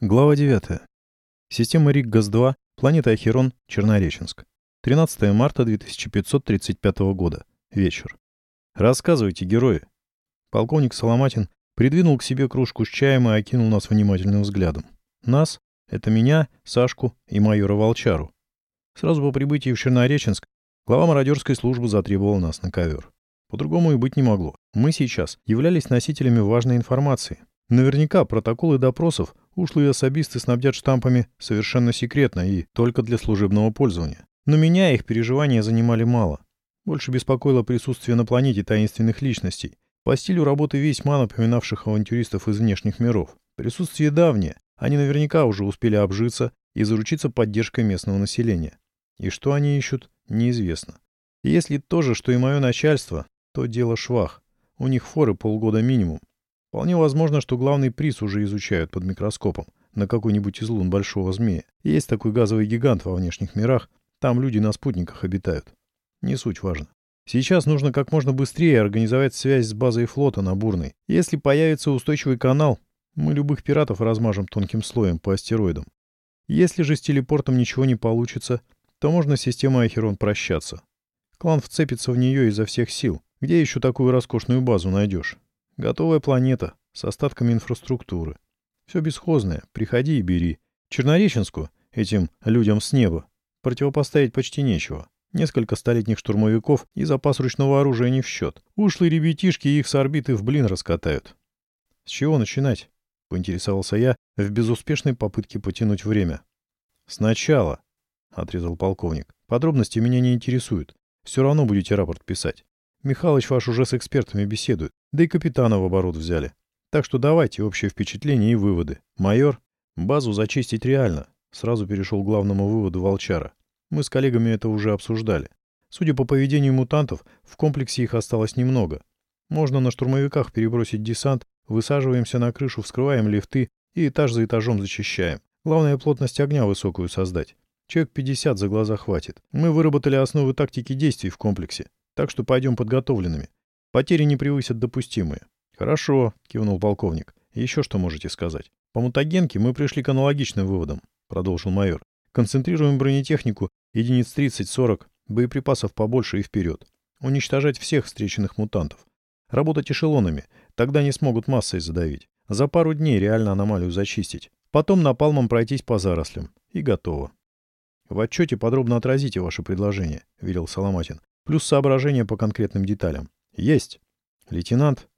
Глава 9. Система РИК-ГАЗ-2, планета Ахерон, Чернореченск. 13 марта 2535 года. Вечер. Рассказывайте, герои. Полковник Соломатин придвинул к себе кружку с чаем и окинул нас внимательным взглядом. Нас — это меня, Сашку и майора Волчару. Сразу по прибытии в Чернореченск глава мародерской службы затребовал нас на ковер. По-другому и быть не могло. Мы сейчас являлись носителями важной информации. Наверняка протоколы допросов Ушлые особисты снабдят штампами совершенно секретно и только для служебного пользования. Но меня их переживания занимали мало. Больше беспокоило присутствие на планете таинственных личностей, по стилю работы весьма напоминавших авантюристов из внешних миров. Присутствие давнее, они наверняка уже успели обжиться и заручиться поддержкой местного населения. И что они ищут, неизвестно. Если то же, что и мое начальство, то дело швах. У них форы полгода минимум. Вполне возможно, что главный приз уже изучают под микроскопом на какой-нибудь из лун большого змея. Есть такой газовый гигант во внешних мирах, там люди на спутниках обитают. Не суть важно. Сейчас нужно как можно быстрее организовать связь с базой флота на Бурной. Если появится устойчивый канал, мы любых пиратов размажем тонким слоем по астероидам. Если же с телепортом ничего не получится, то можно с системой Ахерон прощаться. Клан вцепится в нее изо всех сил. Где еще такую роскошную базу найдешь? Готовая планета с остатками инфраструктуры. Все бесхозное, приходи и бери. Чернореченску, этим людям с неба, противопоставить почти нечего. Несколько столетних штурмовиков и запас ручного оружия не в счет. Ушлые ребятишки их с орбиты в блин раскатают. С чего начинать? Поинтересовался я в безуспешной попытке потянуть время. Сначала, отрезал полковник. Подробности меня не интересуют. Все равно будете рапорт писать. Михалыч ваш уже с экспертами беседует, да и капитана в оборот взяли. Так что давайте общее впечатление и выводы. Майор, базу зачистить реально. Сразу перешел к главному выводу Волчара. Мы с коллегами это уже обсуждали. Судя по поведению мутантов, в комплексе их осталось немного. Можно на штурмовиках перебросить десант, высаживаемся на крышу, вскрываем лифты и этаж за этажом зачищаем. Главное, плотность огня высокую создать. Человек 50 за глаза хватит. Мы выработали основы тактики действий в комплексе. Так что пойдем подготовленными. Потери не превысят допустимые. Хорошо, кивнул полковник. Еще что можете сказать? По мутагенке мы пришли к аналогичным выводам, продолжил майор. Концентрируем бронетехнику, единиц 30-40, боеприпасов побольше и вперед. Уничтожать всех встреченных мутантов. Работать эшелонами, тогда не смогут массой задавить. За пару дней реально аномалию зачистить. Потом напалмом пройтись по зарослям. И готово. В отчете подробно отразите ваше предложение, велел Соломатин плюс соображения по конкретным деталям. Есть. Лейтенант.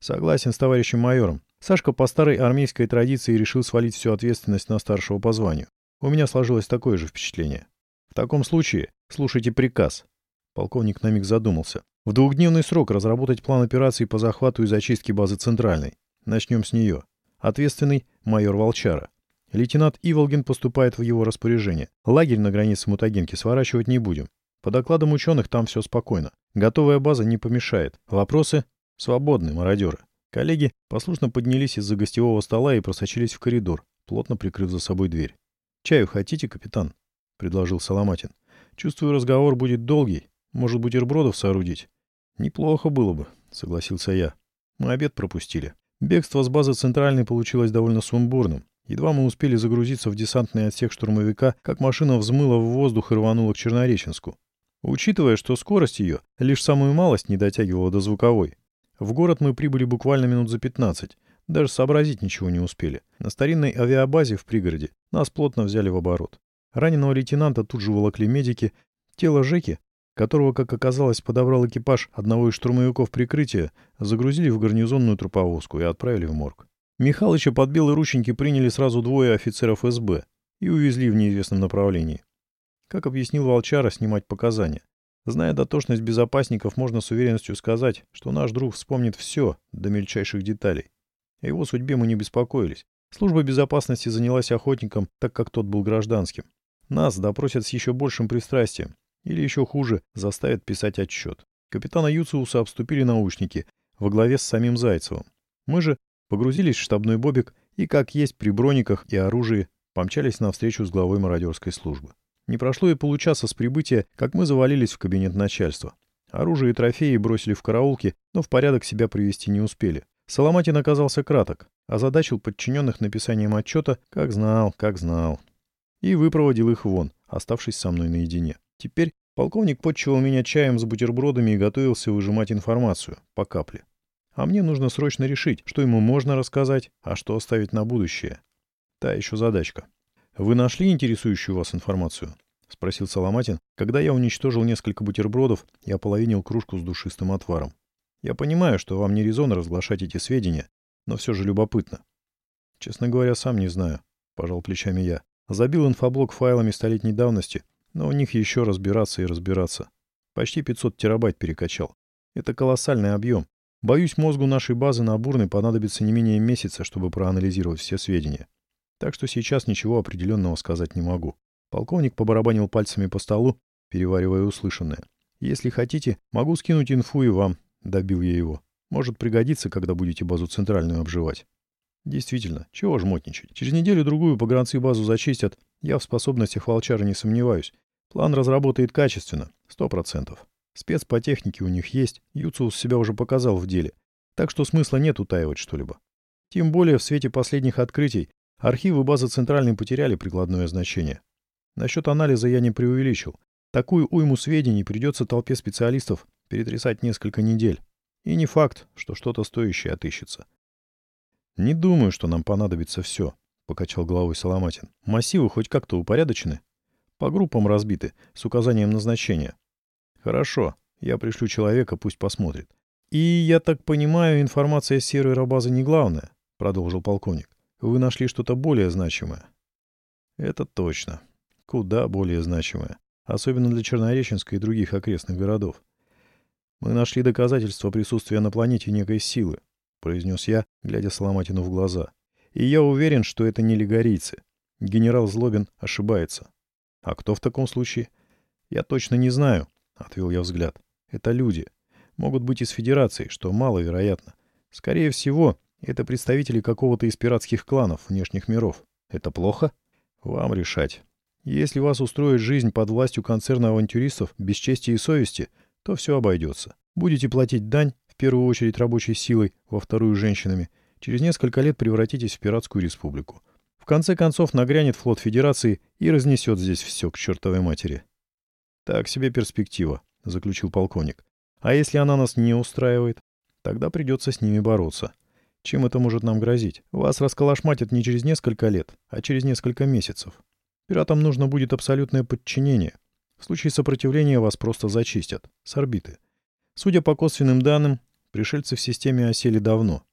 Согласен с товарищем майором. Сашка по старой армейской традиции решил свалить всю ответственность на старшего по званию. У меня сложилось такое же впечатление. В таком случае слушайте приказ. Полковник на миг задумался. В двухдневный срок разработать план операции по захвату и зачистке базы Центральной. Начнем с нее. Ответственный — майор Волчара. Лейтенант Иволгин поступает в его распоряжение. Лагерь на границе Мутагенки сворачивать не будем. По докладам ученых там все спокойно. Готовая база не помешает. Вопросы? Свободны, мародеры. Коллеги послушно поднялись из-за гостевого стола и просочились в коридор, плотно прикрыв за собой дверь. «Чаю хотите, капитан?» — предложил Соломатин. «Чувствую, разговор будет долгий. Может, бутербродов соорудить?» «Неплохо было бы», — согласился я. «Мы обед пропустили. Бегство с базы центральной получилось довольно сумбурным. Едва мы успели загрузиться в десантный отсек штурмовика, как машина взмыла в воздух и рванула к Чернореченску. Учитывая, что скорость ее лишь самую малость не дотягивала до звуковой. В город мы прибыли буквально минут за 15. Даже сообразить ничего не успели. На старинной авиабазе в пригороде нас плотно взяли в оборот. Раненого лейтенанта тут же волокли медики. Тело Жеки, которого, как оказалось, подобрал экипаж одного из штурмовиков прикрытия, загрузили в гарнизонную труповозку и отправили в морг. Михалыча под белые рученьки приняли сразу двое офицеров СБ и увезли в неизвестном направлении. Как объяснил Волчара, снимать показания. Зная дотошность безопасников, можно с уверенностью сказать, что наш друг вспомнит все до мельчайших деталей. О его судьбе мы не беспокоились. Служба безопасности занялась охотником, так как тот был гражданским. Нас допросят с еще большим пристрастием. Или еще хуже, заставят писать отчет. Капитана Юциуса обступили научники во главе с самим Зайцевым. Мы же погрузились в штабной бобик и, как есть при брониках и оружии, помчались навстречу с главой мародерской службы. Не прошло и получаса с прибытия, как мы завалились в кабинет начальства. Оружие и трофеи бросили в караулки, но в порядок себя привести не успели. Соломатин оказался краток. Озадачил подчиненных написанием отчета, как знал, как знал. И выпроводил их вон, оставшись со мной наедине. Теперь полковник подчивал меня чаем с бутербродами и готовился выжимать информацию, по капле. А мне нужно срочно решить, что ему можно рассказать, а что оставить на будущее. Та еще задачка. «Вы нашли интересующую вас информацию?» — спросил Соломатин, когда я уничтожил несколько бутербродов и ополовинил кружку с душистым отваром. «Я понимаю, что вам не резон разглашать эти сведения, но все же любопытно». «Честно говоря, сам не знаю», — пожал плечами я. Забил инфоблок файлами столетней давности, но у них еще разбираться и разбираться. Почти 500 терабайт перекачал. Это колоссальный объем. Боюсь, мозгу нашей базы на Бурной понадобится не менее месяца, чтобы проанализировать все сведения. Так что сейчас ничего определенного сказать не могу. Полковник побарабанил пальцами по столу, переваривая услышанное. «Если хотите, могу скинуть инфу и вам», — добил я его. «Может пригодиться, когда будете базу центральную обживать». Действительно, чего жмотничать. Через неделю-другую погранцы базу зачистят. Я в способностях волчара не сомневаюсь. План разработает качественно, сто процентов. Спец по технике у них есть, Юциус себя уже показал в деле. Так что смысла нет утаивать что-либо. Тем более в свете последних открытий архивы базы центральной потеряли прикладное значение. Насчет анализа я не преувеличил. Такую уйму сведений придется толпе специалистов перетрясать несколько недель. И не факт, что что-то стоящее отыщется. «Не думаю, что нам понадобится все», — покачал головой Соломатин. «Массивы хоть как-то упорядочены? По группам разбиты, с указанием назначения». «Хорошо, я пришлю человека, пусть посмотрит». «И, я так понимаю, информация с сервера базы не главная», — продолжил полковник. «Вы нашли что-то более значимое». «Это точно. Куда более значимое. Особенно для Чернореченска и других окрестных городов. Мы нашли доказательства присутствия на планете некой силы, — произнес я, глядя Соломатину в глаза. «И я уверен, что это не лигорийцы. Генерал Злобин ошибается». «А кто в таком случае?» «Я точно не знаю», — отвел я взгляд. «Это люди. Могут быть из Федерации, что маловероятно. Скорее всего, это представители какого-то из пиратских кланов внешних миров. Это плохо? Вам решать. Если вас устроит жизнь под властью концерна авантюристов без чести и совести, то все обойдется. Будете платить дань, в первую очередь рабочей силой, во вторую — женщинами, через несколько лет превратитесь в пиратскую республику. В конце концов нагрянет флот Федерации и разнесет здесь все к чертовой матери. «Так себе перспектива», — заключил полковник. «А если она нас не устраивает? Тогда придется с ними бороться. Чем это может нам грозить? Вас расколошматят не через несколько лет, а через несколько месяцев. Пиратам нужно будет абсолютное подчинение. В случае сопротивления вас просто зачистят. С орбиты. Судя по косвенным данным, Пришельцы в системе осели давно.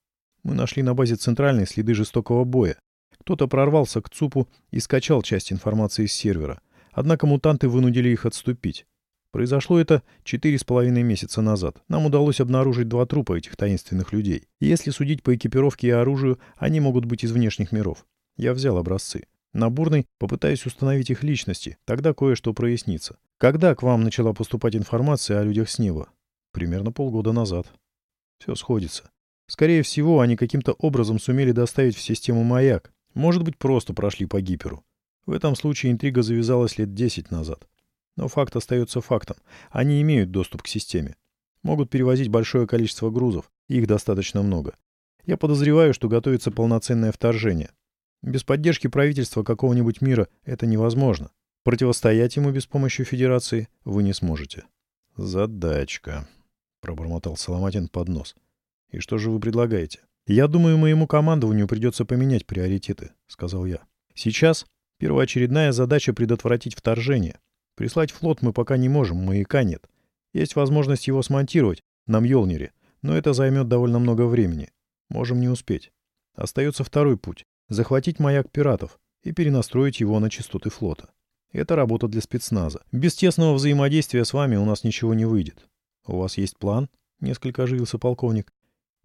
Мы нашли на базе центральной следы жестокого боя. Кто-то прорвался к ЦУПу и скачал часть информации с сервера. Однако мутанты вынудили их отступить. Произошло это четыре с половиной месяца назад. Нам удалось обнаружить два трупа этих таинственных людей. Если судить по экипировке и оружию, они могут быть из внешних миров. Я взял образцы. На Бурной попытаюсь установить их личности, тогда кое-что прояснится. Когда к вам начала поступать информация о людях с неба? Примерно полгода назад. Все сходится. Скорее всего, они каким-то образом сумели доставить в систему маяк. Может быть, просто прошли по гиперу. В этом случае интрига завязалась лет 10 назад. Но факт остается фактом. Они имеют доступ к системе. Могут перевозить большое количество грузов. Их достаточно много. Я подозреваю, что готовится полноценное вторжение. Без поддержки правительства какого-нибудь мира это невозможно. Противостоять ему без помощи Федерации вы не сможете. Задачка пробормотал Соломатин под нос. «И что же вы предлагаете?» «Я думаю, моему командованию придется поменять приоритеты», — сказал я. «Сейчас первоочередная задача предотвратить вторжение. Прислать флот мы пока не можем, маяка нет. Есть возможность его смонтировать на Мьолнире, но это займет довольно много времени. Можем не успеть. Остается второй путь — захватить маяк пиратов и перенастроить его на частоты флота. Это работа для спецназа. Без тесного взаимодействия с вами у нас ничего не выйдет. «У вас есть план?» — несколько оживился полковник.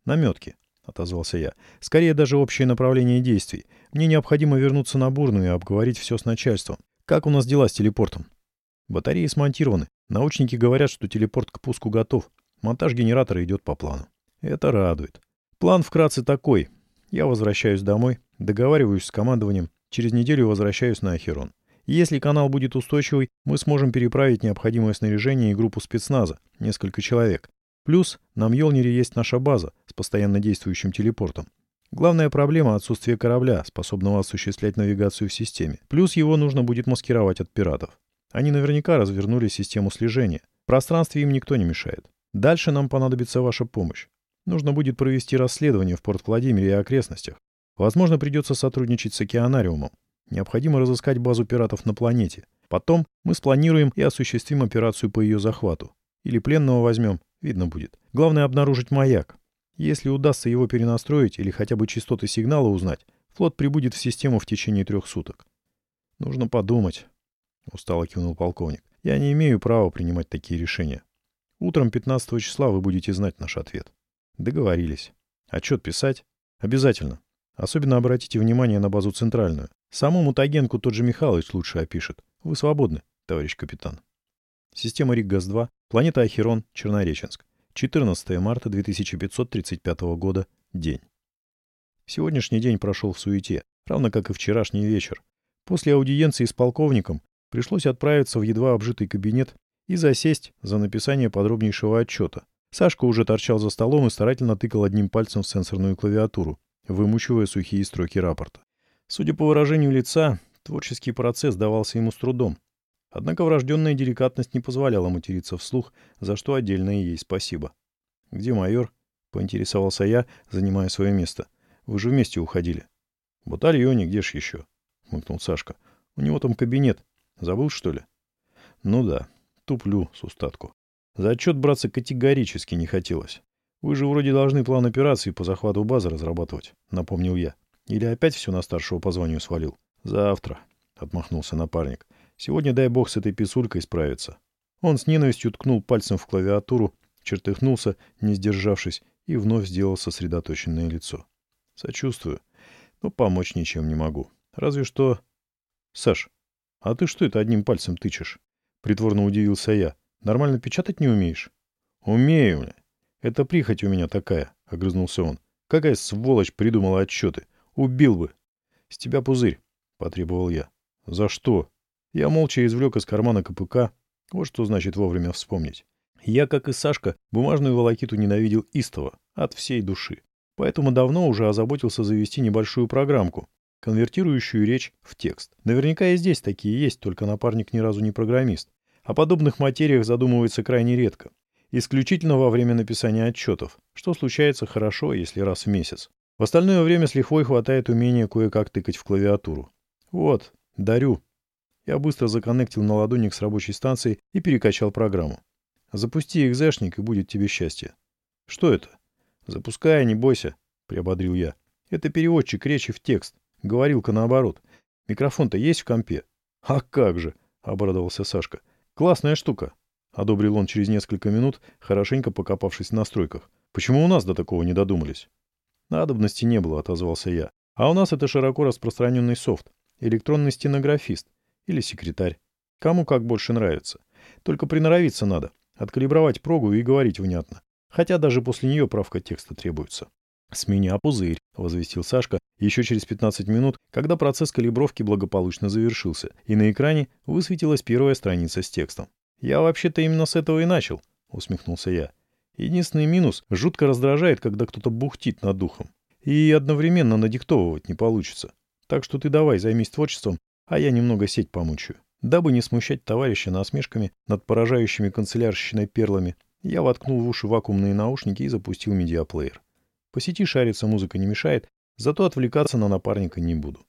«Наметки», — отозвался я. «Скорее даже общее направление действий. Мне необходимо вернуться на Бурную и обговорить все с начальством. Как у нас дела с телепортом?» «Батареи смонтированы. Научники говорят, что телепорт к пуску готов. Монтаж генератора идет по плану». «Это радует. План вкратце такой. Я возвращаюсь домой, договариваюсь с командованием, через неделю возвращаюсь на Ахерон. Если канал будет устойчивый, мы сможем переправить необходимое снаряжение и группу спецназа, несколько человек. Плюс на Мьолнире есть наша база с постоянно действующим телепортом. Главная проблема — отсутствие корабля, способного осуществлять навигацию в системе. Плюс его нужно будет маскировать от пиратов. Они наверняка развернули систему слежения. В пространстве им никто не мешает. Дальше нам понадобится ваша помощь. Нужно будет провести расследование в порт Владимире и окрестностях. Возможно, придется сотрудничать с океанариумом. Необходимо разыскать базу пиратов на планете. Потом мы спланируем и осуществим операцию по ее захвату. Или пленного возьмем, видно будет. Главное обнаружить маяк. Если удастся его перенастроить или хотя бы частоты сигнала узнать, флот прибудет в систему в течение трех суток. Нужно подумать, — устало кивнул полковник. Я не имею права принимать такие решения. Утром 15 числа вы будете знать наш ответ. Договорились. Отчет писать? Обязательно. Особенно обратите внимание на базу центральную. Саму мутагенку тот же Михалыч лучше опишет. Вы свободны, товарищ капитан. Система РИК-ГАЗ-2, планета Ахерон, Чернореченск. 14 марта 2535 года. День. Сегодняшний день прошел в суете, равно как и вчерашний вечер. После аудиенции с полковником пришлось отправиться в едва обжитый кабинет и засесть за написание подробнейшего отчета. Сашка уже торчал за столом и старательно тыкал одним пальцем в сенсорную клавиатуру, вымучивая сухие строки рапорта. Судя по выражению лица, творческий процесс давался ему с трудом. Однако врожденная деликатность не позволяла материться вслух, за что отдельно ей спасибо. «Где майор?» — поинтересовался я, занимая свое место. «Вы же вместе уходили». «В батальоне, где ж еще?» — хмыкнул Сашка. «У него там кабинет. Забыл, что ли?» «Ну да, туплю с устатку. За отчет браться категорически не хотелось. Вы же вроде должны план операции по захвату базы разрабатывать, напомнил я. Или опять все на старшего по званию свалил? Завтра, отмахнулся напарник. Сегодня, дай бог, с этой писулькой справиться. Он с ненавистью ткнул пальцем в клавиатуру, чертыхнулся, не сдержавшись, и вновь сделал сосредоточенное лицо. Сочувствую, но помочь ничем не могу. Разве что... Саш, а ты что это одним пальцем тычешь? Притворно удивился я. Нормально печатать не умеешь? Умею. Это прихоть у меня такая, огрызнулся он. Какая сволочь придумала отчеты. Убил бы. С тебя пузырь, потребовал я. За что? Я молча извлек из кармана КПК. Вот что значит вовремя вспомнить. Я, как и Сашка, бумажную волокиту ненавидел истово, от всей души. Поэтому давно уже озаботился завести небольшую программку, конвертирующую речь в текст. Наверняка и здесь такие есть, только напарник ни разу не программист. О подобных материях задумывается крайне редко. Исключительно во время написания отчетов, что случается хорошо, если раз в месяц. В остальное время с лихвой хватает умения кое-как тыкать в клавиатуру. Вот, дарю. Я быстро законнектил на ладоник с рабочей станцией и перекачал программу. Запусти экзешник, и будет тебе счастье. Что это? Запускай, не бойся, приободрил я. Это переводчик речи в текст. Говорилка наоборот. Микрофон-то есть в компе? А как же, обрадовался Сашка. «Классная штука», — одобрил он через несколько минут, хорошенько покопавшись в настройках. «Почему у нас до такого не додумались?» «Надобности не было», — отозвался я. «А у нас это широко распространенный софт. Электронный стенографист. Или секретарь. Кому как больше нравится. Только приноровиться надо. Откалибровать прогу и говорить внятно. Хотя даже после нее правка текста требуется. «С меня пузырь», — возвестил Сашка еще через 15 минут, когда процесс калибровки благополучно завершился, и на экране высветилась первая страница с текстом. «Я вообще-то именно с этого и начал», — усмехнулся я. «Единственный минус — жутко раздражает, когда кто-то бухтит над духом. И одновременно надиктовывать не получится. Так что ты давай займись творчеством, а я немного сеть помучаю». Дабы не смущать товарища насмешками над поражающими канцелярщиной перлами, я воткнул в уши вакуумные наушники и запустил медиаплеер. По сети шариться музыка не мешает, зато отвлекаться на напарника не буду.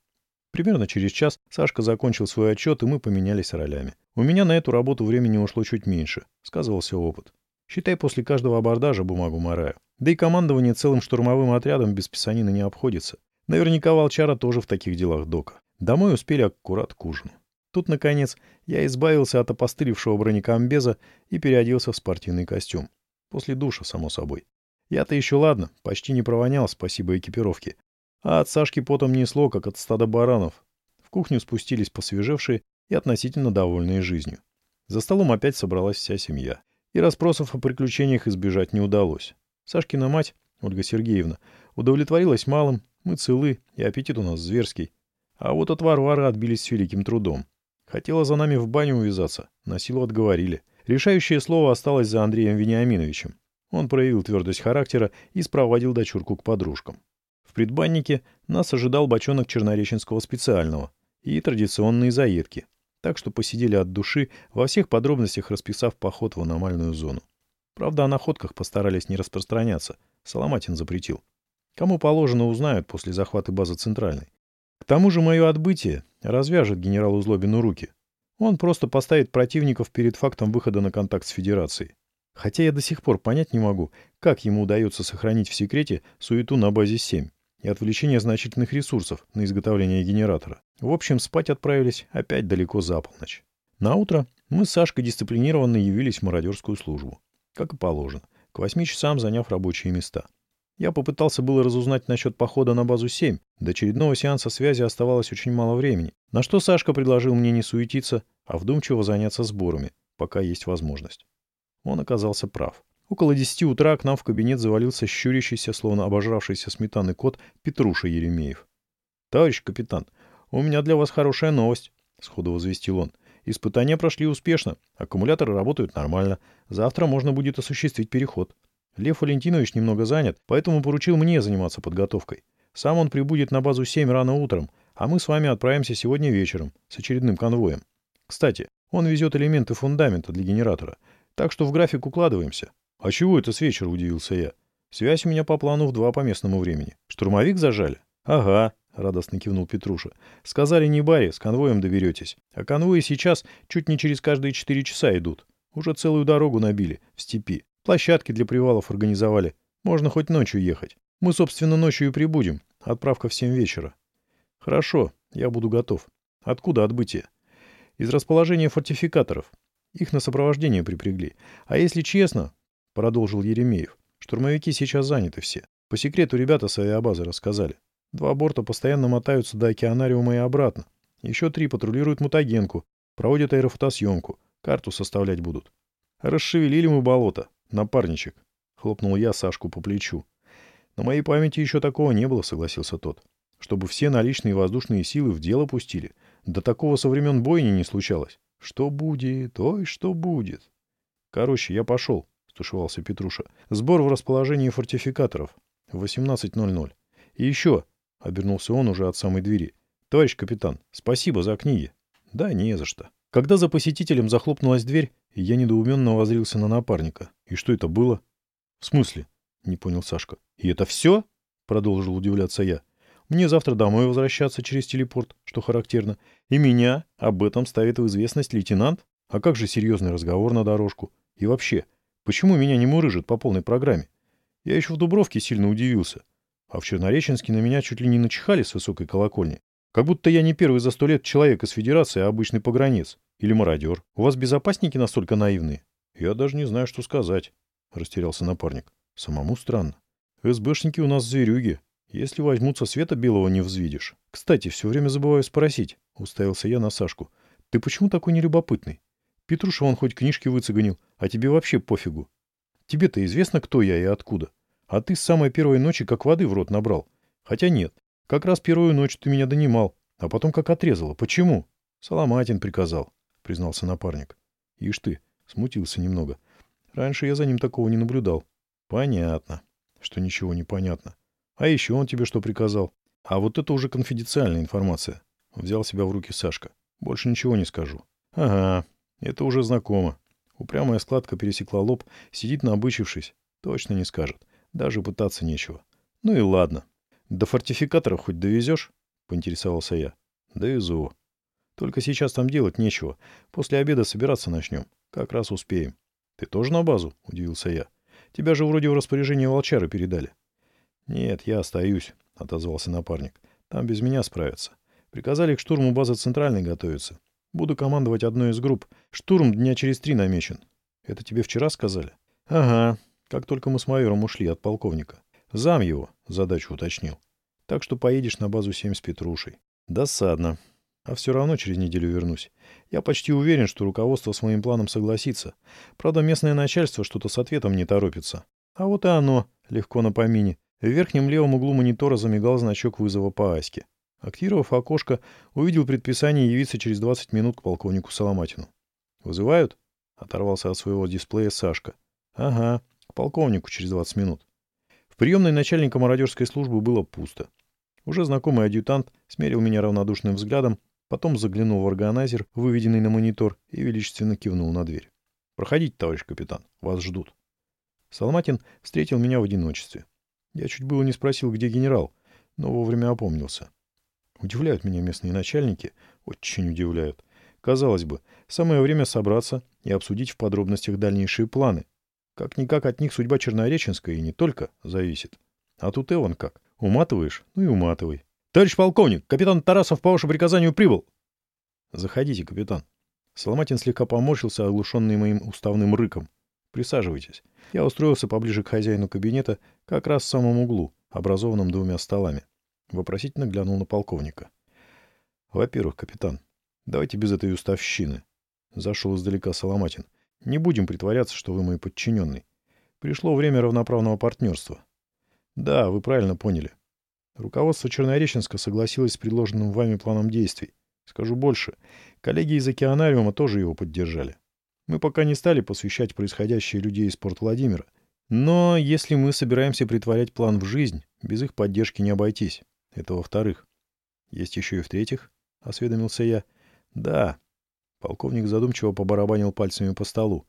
Примерно через час Сашка закончил свой отчет, и мы поменялись ролями. У меня на эту работу времени ушло чуть меньше, сказывался опыт. Считай, после каждого абордажа бумагу мораю. Да и командование целым штурмовым отрядом без писанины не обходится. Наверняка Волчара тоже в таких делах дока. Домой успели аккурат к ужину. Тут, наконец, я избавился от опостылевшего бронекомбеза и переоделся в спортивный костюм. После душа, само собой. Я-то еще ладно, почти не провонял, спасибо экипировке. А от Сашки потом несло, как от стада баранов. В кухню спустились посвежевшие и относительно довольные жизнью. За столом опять собралась вся семья. И расспросов о приключениях избежать не удалось. Сашкина мать, Ольга Сергеевна, удовлетворилась малым, мы целы, и аппетит у нас зверский. А вот от Варвары отбились с великим трудом. Хотела за нами в баню увязаться, на силу отговорили. Решающее слово осталось за Андреем Вениаминовичем. Он проявил твердость характера и спроводил дочурку к подружкам. В предбаннике нас ожидал бочонок чернореченского специального и традиционные заедки, так что посидели от души, во всех подробностях расписав поход в аномальную зону. Правда, о находках постарались не распространяться, Соломатин запретил. Кому положено, узнают после захвата базы центральной. К тому же мое отбытие развяжет генералу Злобину руки. Он просто поставит противников перед фактом выхода на контакт с Федерацией. Хотя я до сих пор понять не могу, как ему удается сохранить в секрете суету на базе 7 и отвлечение значительных ресурсов на изготовление генератора. В общем, спать отправились опять далеко за полночь. На утро мы с Сашкой дисциплинированно явились в мародерскую службу. Как и положено, к восьми часам заняв рабочие места. Я попытался было разузнать насчет похода на базу 7. До очередного сеанса связи оставалось очень мало времени, на что Сашка предложил мне не суетиться, а вдумчиво заняться сборами, пока есть возможность. Он оказался прав. Около десяти утра к нам в кабинет завалился щурящийся, словно обожравшийся сметаны кот Петруша Еремеев. «Товарищ капитан, у меня для вас хорошая новость», — сходу возвестил он. «Испытания прошли успешно, аккумуляторы работают нормально. Завтра можно будет осуществить переход. Лев Валентинович немного занят, поэтому поручил мне заниматься подготовкой. Сам он прибудет на базу 7 рано утром, а мы с вами отправимся сегодня вечером с очередным конвоем. Кстати, он везет элементы фундамента для генератора, так что в график укладываемся. «А чего это с вечера?» — удивился я. «Связь у меня по плану в два по местному времени. Штурмовик зажали?» «Ага», — радостно кивнул Петруша. «Сказали не баре, с конвоем доберетесь. А конвои сейчас чуть не через каждые четыре часа идут. Уже целую дорогу набили, в степи. Площадки для привалов организовали. Можно хоть ночью ехать. Мы, собственно, ночью и прибудем. Отправка в семь вечера». «Хорошо, я буду готов. Откуда отбытие?» «Из расположения фортификаторов. Их на сопровождение припрягли. А если честно, — продолжил Еремеев. «Штурмовики сейчас заняты все. По секрету ребята с авиабазы рассказали. Два борта постоянно мотаются до океанариума и обратно. Еще три патрулируют мутагенку, проводят аэрофотосъемку, карту составлять будут. Расшевелили мы болото, напарничек. Хлопнул я Сашку по плечу. На моей памяти еще такого не было, согласился тот. Чтобы все наличные воздушные силы в дело пустили. До такого со времен бойни не случалось. Что будет? Ой, что будет? Короче, я пошел стушевался Петруша. «Сбор в расположении фортификаторов. В 18.00. И еще...» — обернулся он уже от самой двери. «Товарищ капитан, спасибо за книги». «Да, не за что». Когда за посетителем захлопнулась дверь, я недоуменно возрился на напарника. «И что это было?» «В смысле?» — не понял Сашка. «И это все?» — продолжил удивляться я. «Мне завтра домой возвращаться через телепорт, что характерно. И меня об этом ставит в известность лейтенант? А как же серьезный разговор на дорожку? И вообще, Почему меня не мурыжат по полной программе? Я еще в Дубровке сильно удивился. А в Чернореченске на меня чуть ли не начихали с высокой колокольни. Как будто я не первый за сто лет человек из Федерации, а обычный погранец. Или мародер. У вас безопасники настолько наивные? Я даже не знаю, что сказать. Растерялся напарник. Самому странно. СБшники у нас зверюги. Если возьмутся света белого не взвидишь. Кстати, все время забываю спросить. Уставился я на Сашку. Ты почему такой нелюбопытный? Петруша он хоть книжки выцеганил, а тебе вообще пофигу. Тебе-то известно, кто я и откуда. А ты с самой первой ночи как воды в рот набрал. Хотя нет, как раз первую ночь ты меня донимал, а потом как отрезала. Почему? Соломатин приказал, признался напарник. Ишь ты, смутился немного. Раньше я за ним такого не наблюдал. Понятно, что ничего не понятно. А еще он тебе что приказал? А вот это уже конфиденциальная информация. Взял себя в руки Сашка. Больше ничего не скажу. Ага, это уже знакомо. Упрямая складка пересекла лоб, сидит набычившись. Точно не скажет. Даже пытаться нечего. Ну и ладно. До фортификатора хоть довезешь? Поинтересовался я. Довезу. Только сейчас там делать нечего. После обеда собираться начнем. Как раз успеем. Ты тоже на базу? Удивился я. Тебя же вроде в распоряжение волчары передали. Нет, я остаюсь, отозвался напарник. Там без меня справятся. Приказали к штурму базы центральной готовиться. Буду командовать одной из групп. Штурм дня через три намечен. Это тебе вчера сказали? Ага. Как только мы с майором ушли от полковника. Зам его задачу уточнил. Так что поедешь на базу 7 с Петрушей. Досадно. А все равно через неделю вернусь. Я почти уверен, что руководство с моим планом согласится. Правда, местное начальство что-то с ответом не торопится. А вот и оно, легко на помине. В верхнем левом углу монитора замигал значок вызова по Аське. Активировав окошко, увидел предписание явиться через 20 минут к полковнику Соломатину. «Вызывают?» — оторвался от своего дисплея Сашка. «Ага, к полковнику через 20 минут». В приемной начальника мародерской службы было пусто. Уже знакомый адъютант смерил меня равнодушным взглядом, потом заглянул в органайзер, выведенный на монитор, и величественно кивнул на дверь. «Проходите, товарищ капитан, вас ждут». Соломатин встретил меня в одиночестве. Я чуть было не спросил, где генерал, но вовремя опомнился. Удивляют меня местные начальники, очень удивляют. Казалось бы, самое время собраться и обсудить в подробностях дальнейшие планы. Как-никак от них судьба Чернореченская и не только зависит. А тут Эван как. Уматываешь? Ну и уматывай. «Товарищ полковник, капитан Тарасов по вашему приказанию прибыл!» «Заходите, капитан». Соломатин слегка поморщился, оглушенный моим уставным рыком. «Присаживайтесь». Я устроился поближе к хозяину кабинета, как раз в самом углу, образованном двумя столами. Вопросительно глянул на полковника. «Во-первых, капитан, давайте без этой уставщины». Зашел издалека Соломатин. «Не будем притворяться, что вы мой подчиненный. Пришло время равноправного партнерства. Да, вы правильно поняли. Руководство Чернореченска согласилось с предложенным вами планом действий. Скажу больше, коллеги из океанариума тоже его поддержали. Мы пока не стали посвящать происходящее людей из порт Владимира. Но если мы собираемся притворять план в жизнь, без их поддержки не обойтись. Это во-вторых. Есть еще и в-третьих, — осведомился я. Да. Полковник задумчиво побарабанил пальцами по столу.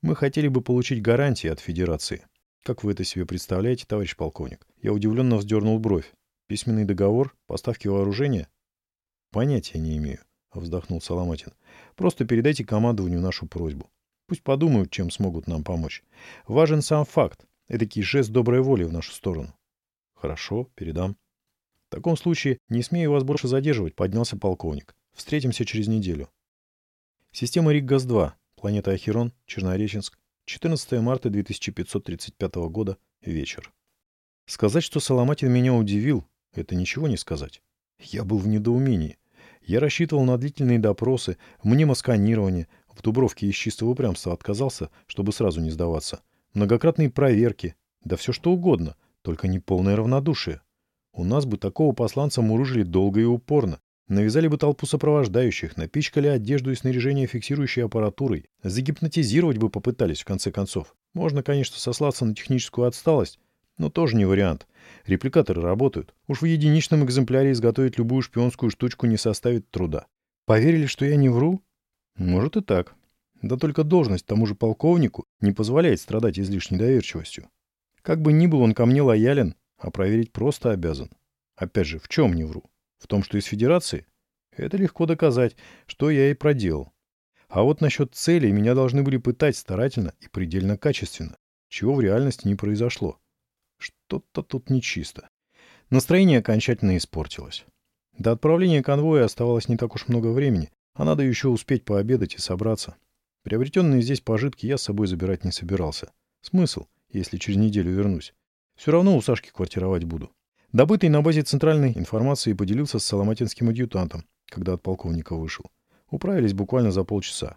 Мы хотели бы получить гарантии от Федерации. Как вы это себе представляете, товарищ полковник? Я удивленно вздернул бровь. Письменный договор? Поставки вооружения? Понятия не имею, — вздохнул Соломатин. Просто передайте командованию нашу просьбу. Пусть подумают, чем смогут нам помочь. Важен сам факт. Эдакий жест доброй воли в нашу сторону. Хорошо, передам. В таком случае не смею вас больше задерживать, поднялся полковник. Встретимся через неделю. Система РИК-ГАЗ-2. Планета Ахерон, Чернореченск. 14 марта 2535 года. Вечер. Сказать, что Соломатин меня удивил, это ничего не сказать. Я был в недоумении. Я рассчитывал на длительные допросы, мнемосканирование. В Дубровке из чистого упрямства отказался, чтобы сразу не сдаваться. Многократные проверки. Да все что угодно, только не полное равнодушие. У нас бы такого посланца мурыжили долго и упорно. Навязали бы толпу сопровождающих, напичкали одежду и снаряжение фиксирующей аппаратурой. Загипнотизировать бы попытались, в конце концов. Можно, конечно, сослаться на техническую отсталость, но тоже не вариант. Репликаторы работают. Уж в единичном экземпляре изготовить любую шпионскую штучку не составит труда. Поверили, что я не вру? Может и так. Да только должность тому же полковнику не позволяет страдать излишней доверчивостью. Как бы ни был он ко мне лоялен, а проверить просто обязан. Опять же, в чем не вру? В том, что из Федерации? Это легко доказать, что я и проделал. А вот насчет целей меня должны были пытать старательно и предельно качественно, чего в реальности не произошло. Что-то тут нечисто. Настроение окончательно испортилось. До отправления конвоя оставалось не так уж много времени, а надо еще успеть пообедать и собраться. Приобретенные здесь пожитки я с собой забирать не собирался. Смысл, если через неделю вернусь? Все равно у Сашки квартировать буду. Добытый на базе центральной информации поделился с соломатинским адъютантом, когда от полковника вышел. Управились буквально за полчаса.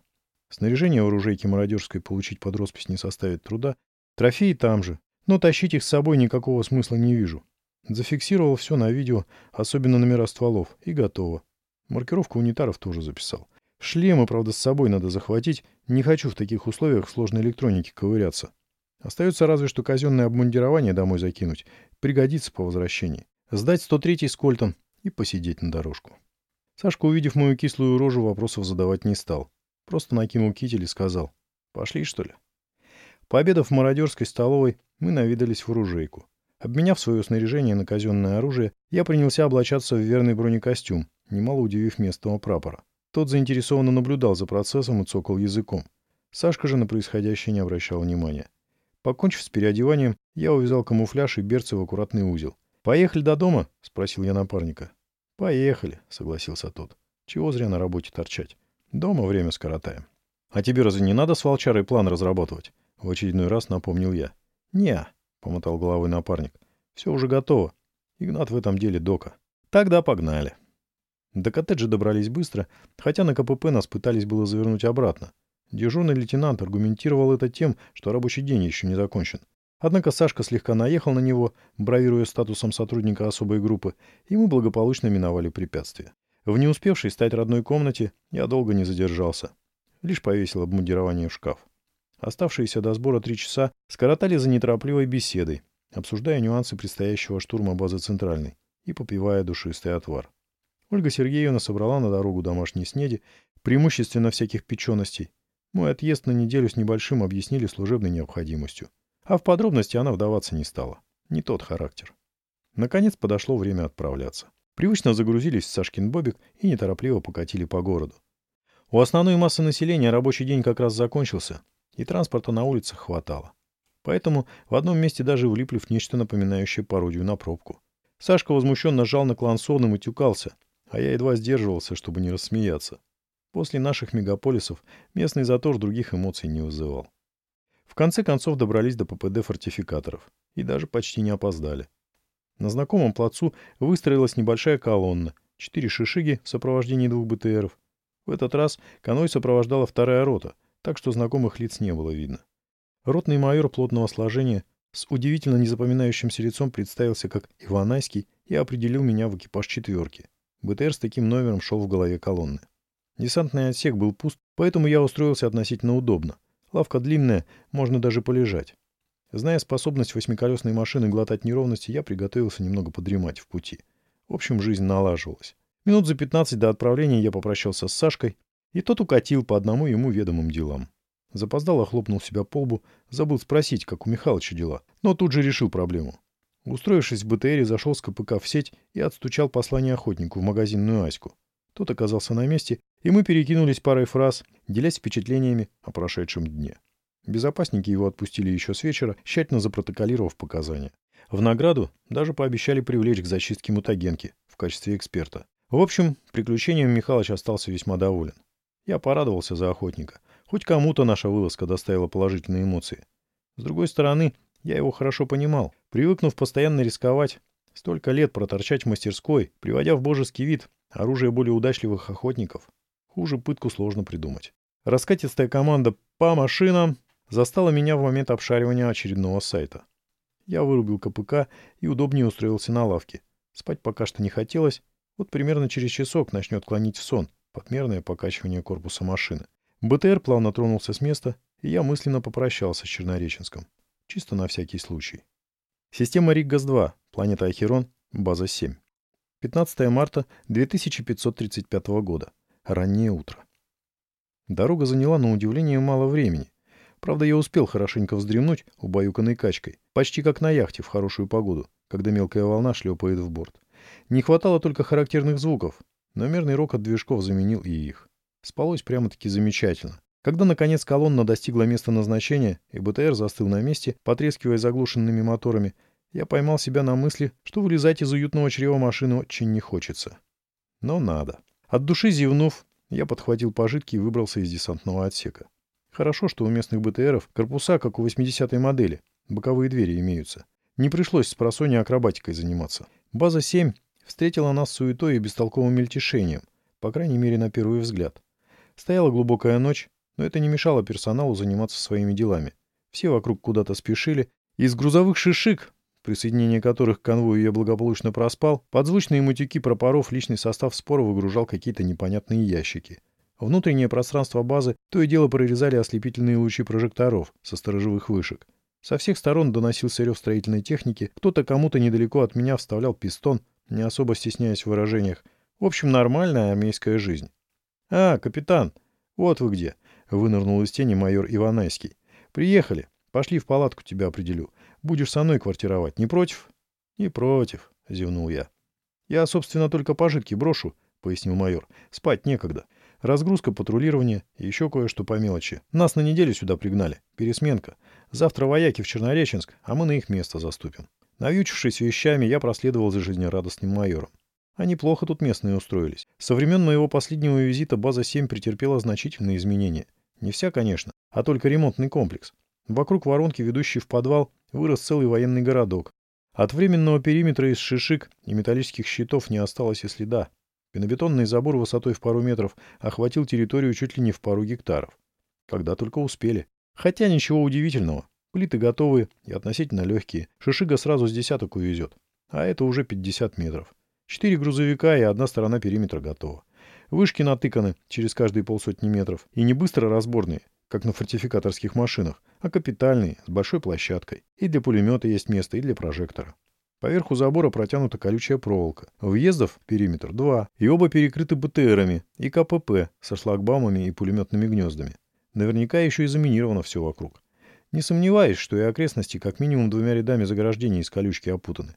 Снаряжение в оружейке мародерской получить под роспись не составит труда. Трофеи там же. Но тащить их с собой никакого смысла не вижу. Зафиксировал все на видео, особенно номера стволов, и готово. Маркировку унитаров тоже записал. Шлемы, правда, с собой надо захватить. Не хочу в таких условиях сложной электроники ковыряться. Остается разве что казенное обмундирование домой закинуть. Пригодится по возвращении. Сдать 103-й с и посидеть на дорожку. Сашка, увидев мою кислую рожу, вопросов задавать не стал. Просто накинул китель и сказал. «Пошли, что ли?» Пообедав в мародерской столовой, мы навидались в оружейку. Обменяв свое снаряжение на казенное оружие, я принялся облачаться в верный бронекостюм, немало удивив местного прапора. Тот заинтересованно наблюдал за процессом и цокал языком. Сашка же на происходящее не обращал внимания. Покончив с переодеванием, я увязал камуфляж и берцы в аккуратный узел. «Поехали до дома?» — спросил я напарника. «Поехали», — согласился тот. «Чего зря на работе торчать? Дома время скоротаем». «А тебе разве не надо с волчарой план разрабатывать?» — в очередной раз напомнил я. «Не-а», помотал головой напарник. «Все уже готово. Игнат в этом деле дока. Тогда погнали». До коттеджа добрались быстро, хотя на КПП нас пытались было завернуть обратно. Дежурный лейтенант аргументировал это тем, что рабочий день еще не закончен. Однако Сашка слегка наехал на него, бравируя статусом сотрудника особой группы, и мы благополучно миновали препятствие. В не успевшей стать родной комнате я долго не задержался. Лишь повесил обмундирование в шкаф. Оставшиеся до сбора три часа скоротали за неторопливой беседой. обсуждая нюансы предстоящего штурма базы «Центральной» и попивая душистый отвар. Ольга Сергеевна собрала на дорогу домашние снеди, преимущественно всяких печеностей. Мой отъезд на неделю с небольшим объяснили служебной необходимостью. А в подробности она вдаваться не стала. Не тот характер. Наконец подошло время отправляться. Привычно загрузились в Сашкин бобик и неторопливо покатили по городу. У основной массы населения рабочий день как раз закончился, и транспорта на улицах хватало. Поэтому в одном месте даже влипли в нечто напоминающее пародию на пробку. Сашка возмущенно жал на клансоном и тюкался, а я едва сдерживался, чтобы не рассмеяться. После наших мегаполисов местный затор других эмоций не вызывал. В конце концов добрались до ППД фортификаторов и даже почти не опоздали. На знакомом плацу выстроилась небольшая колонна, четыре шишиги в сопровождении двух БТРов, в этот раз конвой сопровождала вторая рота, так что знакомых лиц не было видно. Ротный майор плотного сложения с удивительно незапоминающимся лицом представился как Иванайский и определил меня в экипаж четверки. БТР с таким номером шел в голове колонны. Десантный отсек был пуст, поэтому я устроился относительно удобно. Лавка длинная, можно даже полежать. Зная способность восьмиколесной машины глотать неровности, я приготовился немного подремать в пути. В общем, жизнь налаживалась. Минут за пятнадцать до отправления я попрощался с Сашкой, и тот укатил по одному ему ведомым делам. Запоздало хлопнул себя по лбу, забыл спросить, как у Михалыча дела, но тут же решил проблему. Устроившись в БТРе, зашел с КПК в сеть и отстучал послание охотнику в магазинную Аську. Тот оказался на месте, и мы перекинулись парой фраз, делясь впечатлениями о прошедшем дне. Безопасники его отпустили еще с вечера, тщательно запротоколировав показания. В награду даже пообещали привлечь к зачистке мутагенки в качестве эксперта. В общем, приключением Михалыч остался весьма доволен. Я порадовался за охотника. Хоть кому-то наша вылазка доставила положительные эмоции. С другой стороны, я его хорошо понимал. Привыкнув постоянно рисковать, столько лет проторчать в мастерской, приводя в божеский вид оружие более удачливых охотников, хуже пытку сложно придумать. Раскатистая команда «По машинам» застала меня в момент обшаривания очередного сайта. Я вырубил КПК и удобнее устроился на лавке. Спать пока что не хотелось, вот примерно через часок начнет клонить в сон, подмерное покачивание корпуса машины. БТР плавно тронулся с места, и я мысленно попрощался с Чернореченском. Чисто на всякий случай. Система РИГ-ГАЗ-2, планета Ахерон, база 7. 15 марта 2535 года. Раннее утро. Дорога заняла на удивление мало времени. Правда, я успел хорошенько вздремнуть, убаюканной качкой, почти как на яхте в хорошую погоду, когда мелкая волна шлепает в борт. Не хватало только характерных звуков, но мерный рокот движков заменил и их. Спалось прямо-таки замечательно. Когда, наконец, колонна достигла места назначения, и БТР застыл на месте, потрескивая заглушенными моторами, я поймал себя на мысли, что вылезать из уютного чрева машины очень не хочется. Но надо. От души зевнув, я подхватил пожитки и выбрался из десантного отсека. Хорошо, что у местных БТРов корпуса, как у 80-й модели, боковые двери имеются. Не пришлось с просонья акробатикой заниматься. База 7 встретила нас суетой и бестолковым мельтешением, по крайней мере, на первый взгляд. Стояла глубокая ночь, но это не мешало персоналу заниматься своими делами. Все вокруг куда-то спешили. Из грузовых шишик, присоединение которых к конвою я благополучно проспал, под звучные мутюки пропоров личный состав спора выгружал какие-то непонятные ящики. Внутреннее пространство базы то и дело прорезали ослепительные лучи прожекторов со сторожевых вышек. Со всех сторон доносился рев строительной техники, кто-то кому-то недалеко от меня вставлял пистон, не особо стесняясь в выражениях. В общем, нормальная армейская жизнь. «А, капитан, вот вы где!» — вынырнул из тени майор Иванайский. «Приехали. Пошли в палатку, тебя определю. Будешь со мной квартировать. Не против?» «Не против», — зевнул я. «Я, собственно, только пожитки брошу», — пояснил майор. «Спать некогда. Разгрузка, патрулирование и еще кое-что по мелочи. Нас на неделю сюда пригнали. Пересменка. Завтра вояки в Чернореченск, а мы на их место заступим. Навьючившись вещами, я проследовал за жизнерадостным майором. Они плохо тут местные устроились. Со времен моего последнего визита база 7 претерпела значительные изменения. Не вся, конечно, а только ремонтный комплекс. Вокруг воронки, ведущей в подвал, вырос целый военный городок. От временного периметра из шишик и металлических щитов не осталось и следа. Пенобетонный забор высотой в пару метров охватил территорию чуть ли не в пару гектаров. Когда только успели. Хотя ничего удивительного. Плиты готовые и относительно легкие. Шишига сразу с десяток увезет. А это уже 50 метров. Четыре грузовика и одна сторона периметра готова. Вышки натыканы через каждые полсотни метров. И не быстро разборные. как на фортификаторских машинах, а капитальный, с большой площадкой. И для пулемета есть место, и для прожектора. Поверху забора протянута колючая проволока. Въездов периметр два, и оба перекрыты БТРами и КПП со шлагбаумами и пулеметными гнездами. Наверняка еще и заминировано все вокруг. Не сомневаюсь, что и окрестности как минимум двумя рядами заграждений из колючки опутаны.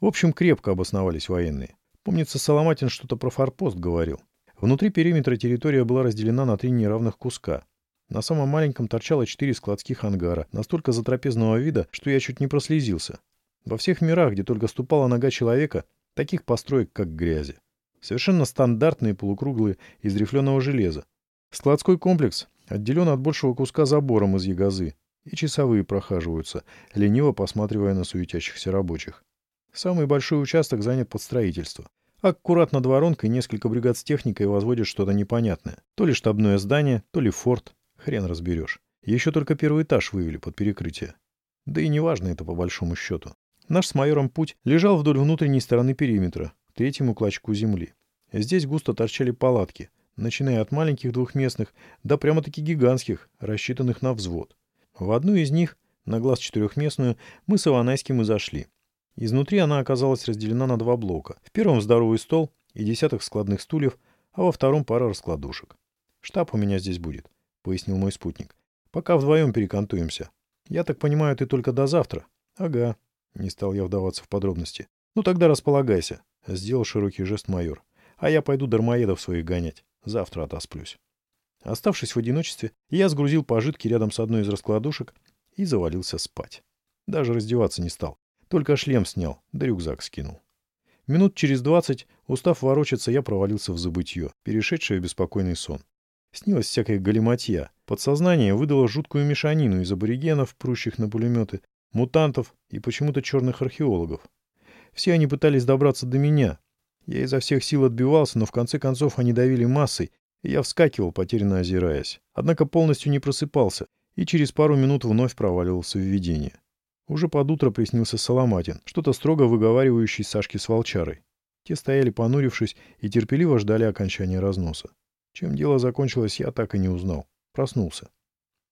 В общем, крепко обосновались военные. Помнится, Соломатин что-то про форпост говорил. Внутри периметра территория была разделена на три неравных куска. На самом маленьком торчало четыре складских ангара, настолько затрапезного вида, что я чуть не прослезился. Во всех мирах, где только ступала нога человека, таких построек, как грязи. Совершенно стандартные полукруглые из рифленого железа. Складской комплекс отделен от большего куска забором из ягозы, и часовые прохаживаются, лениво посматривая на суетящихся рабочих. Самый большой участок занят под строительство. Аккуратно над воронкой несколько бригад с техникой возводят что-то непонятное. То ли штабное здание, то ли форт. Хрен разберешь. Еще только первый этаж вывели под перекрытие. Да и неважно это по большому счету. Наш с майором путь лежал вдоль внутренней стороны периметра, к третьему клочку земли. Здесь густо торчали палатки, начиная от маленьких двухместных до прямо-таки гигантских, рассчитанных на взвод. В одну из них, на глаз четырехместную, мы с Иванайским и зашли. Изнутри она оказалась разделена на два блока. В первом здоровый стол и десяток складных стульев, а во втором пара раскладушек. «Штаб у меня здесь будет», — пояснил мой спутник. «Пока вдвоем перекантуемся. Я так понимаю, ты только до завтра?» «Ага», не стал я вдаваться в подробности. «Ну тогда располагайся», — сделал широкий жест майор. «А я пойду дармоедов своих гонять. Завтра отосплюсь». Оставшись в одиночестве, я сгрузил пожитки рядом с одной из раскладушек и завалился спать. Даже раздеваться не стал. Только шлем снял, да рюкзак скинул. Минут через двадцать, устав ворочаться, я провалился в забытье, перешедшее в беспокойный сон. Снилась всякая галиматья. Подсознание выдало жуткую мешанину из аборигенов, прущих на пулеметы, мутантов и почему-то черных археологов. Все они пытались добраться до меня. Я изо всех сил отбивался, но в конце концов они давили массой, я вскакивал, потерянно озираясь. Однако полностью не просыпался, и через пару минут вновь проваливался в видение. Уже под утро приснился Соломатин, что-то строго выговаривающий Сашке с волчарой. Те стояли понурившись и терпеливо ждали окончания разноса. Чем дело закончилось, я так и не узнал. Проснулся.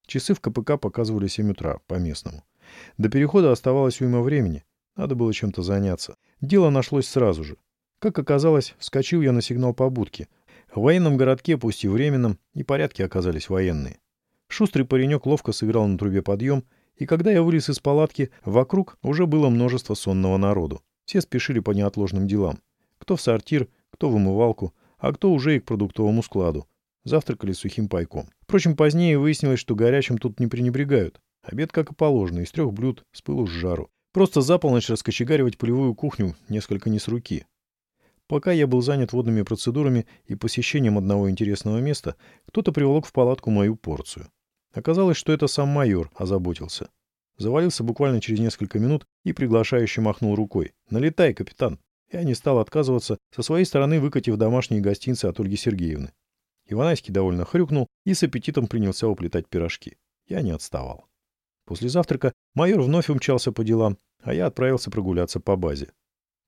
Часы в КПК показывали 7 утра, по местному. До перехода оставалось уйма времени. Надо было чем-то заняться. Дело нашлось сразу же. Как оказалось, вскочил я на сигнал побудки. В военном городке, пусть и временном, и порядки оказались военные. Шустрый паренек ловко сыграл на трубе подъем, и когда я вылез из палатки, вокруг уже было множество сонного народу. Все спешили по неотложным делам. Кто в сортир, кто в умывалку, а кто уже и к продуктовому складу. Завтракали сухим пайком. Впрочем, позднее выяснилось, что горячим тут не пренебрегают. Обед, как и положено, из трех блюд, с пылу с жару. Просто за полночь раскочегаривать полевую кухню несколько не с руки. Пока я был занят водными процедурами и посещением одного интересного места, кто-то приволок в палатку мою порцию. Оказалось, что это сам майор озаботился. Завалился буквально через несколько минут и приглашающе махнул рукой. «Налетай, капитан!» Я не стал отказываться, со своей стороны выкатив домашние гостинцы от Ольги Сергеевны. Иванайский довольно хрюкнул и с аппетитом принялся уплетать пирожки. Я не отставал. После завтрака майор вновь умчался по делам, а я отправился прогуляться по базе.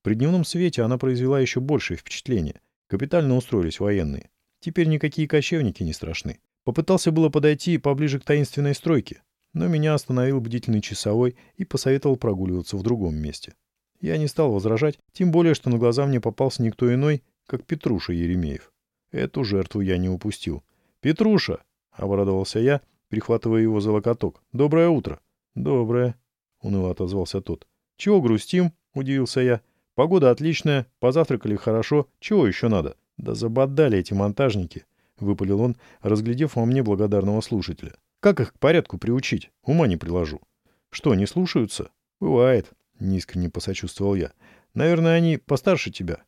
При дневном свете она произвела еще большее впечатление. Капитально устроились военные. Теперь никакие кочевники не страшны. Попытался было подойти поближе к таинственной стройке, но меня остановил бдительный часовой и посоветовал прогуливаться в другом месте. Я не стал возражать, тем более, что на глаза мне попался никто иной, как Петруша Еремеев. Эту жертву я не упустил. «Петруша!» — обрадовался я перехватывая его за локоток. «Доброе утро!» «Доброе!» — уныло отозвался тот. «Чего грустим?» — удивился я. «Погода отличная, позавтракали хорошо. Чего еще надо?» «Да забодали эти монтажники!» — выпалил он, разглядев во мне благодарного слушателя. «Как их к порядку приучить? Ума не приложу». «Что, не слушаются?» «Бывает», — неискренне посочувствовал я. «Наверное, они постарше тебя».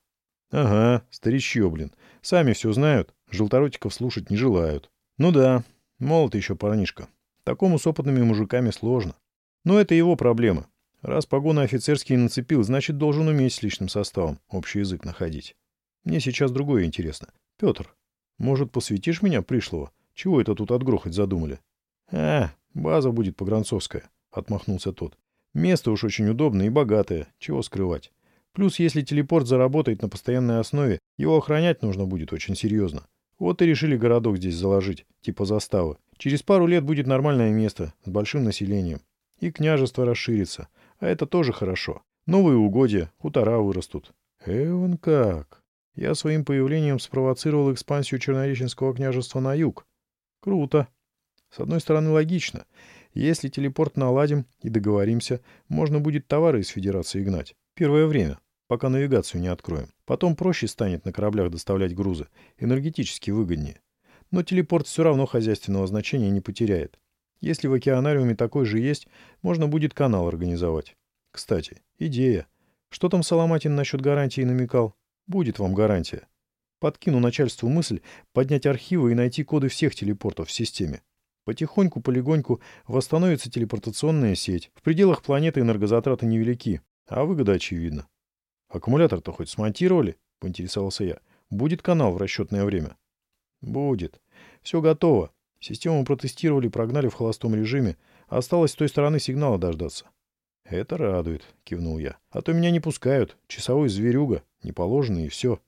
«Ага, старичье, блин. Сами все знают, желторотиков слушать не желают». «Ну да, Молод еще парнишка. Такому с опытными мужиками сложно. Но это его проблема. Раз погоны офицерские нацепил, значит, должен уметь с личным составом общий язык находить. Мне сейчас другое интересно. Петр, может, посвятишь меня пришлого? Чего это тут отгрохать задумали? А, база будет погранцовская, отмахнулся тот. Место уж очень удобное и богатое, чего скрывать. Плюс, если телепорт заработает на постоянной основе, его охранять нужно будет очень серьезно. Вот и решили городок здесь заложить, типа заставы. Через пару лет будет нормальное место с большим населением. И княжество расширится. А это тоже хорошо. Новые угодья, хутора вырастут. Эван как? Я своим появлением спровоцировал экспансию Чернореченского княжества на юг. Круто. С одной стороны, логично. Если телепорт наладим и договоримся, можно будет товары из Федерации гнать. Первое время, пока навигацию не откроем. Потом проще станет на кораблях доставлять грузы, энергетически выгоднее. Но телепорт все равно хозяйственного значения не потеряет. Если в океанариуме такой же есть, можно будет канал организовать. Кстати, идея. Что там Соломатин насчет гарантии намекал? Будет вам гарантия. Подкину начальству мысль поднять архивы и найти коды всех телепортов в системе. Потихоньку, полегоньку восстановится телепортационная сеть. В пределах планеты энергозатраты невелики, а выгода очевидна. «Аккумулятор-то хоть смонтировали?» — поинтересовался я. «Будет канал в расчетное время?» «Будет. Все готово. Систему протестировали, прогнали в холостом режиме. Осталось с той стороны сигнала дождаться». «Это радует», — кивнул я. «А то меня не пускают. Часовой зверюга. Не положено и все».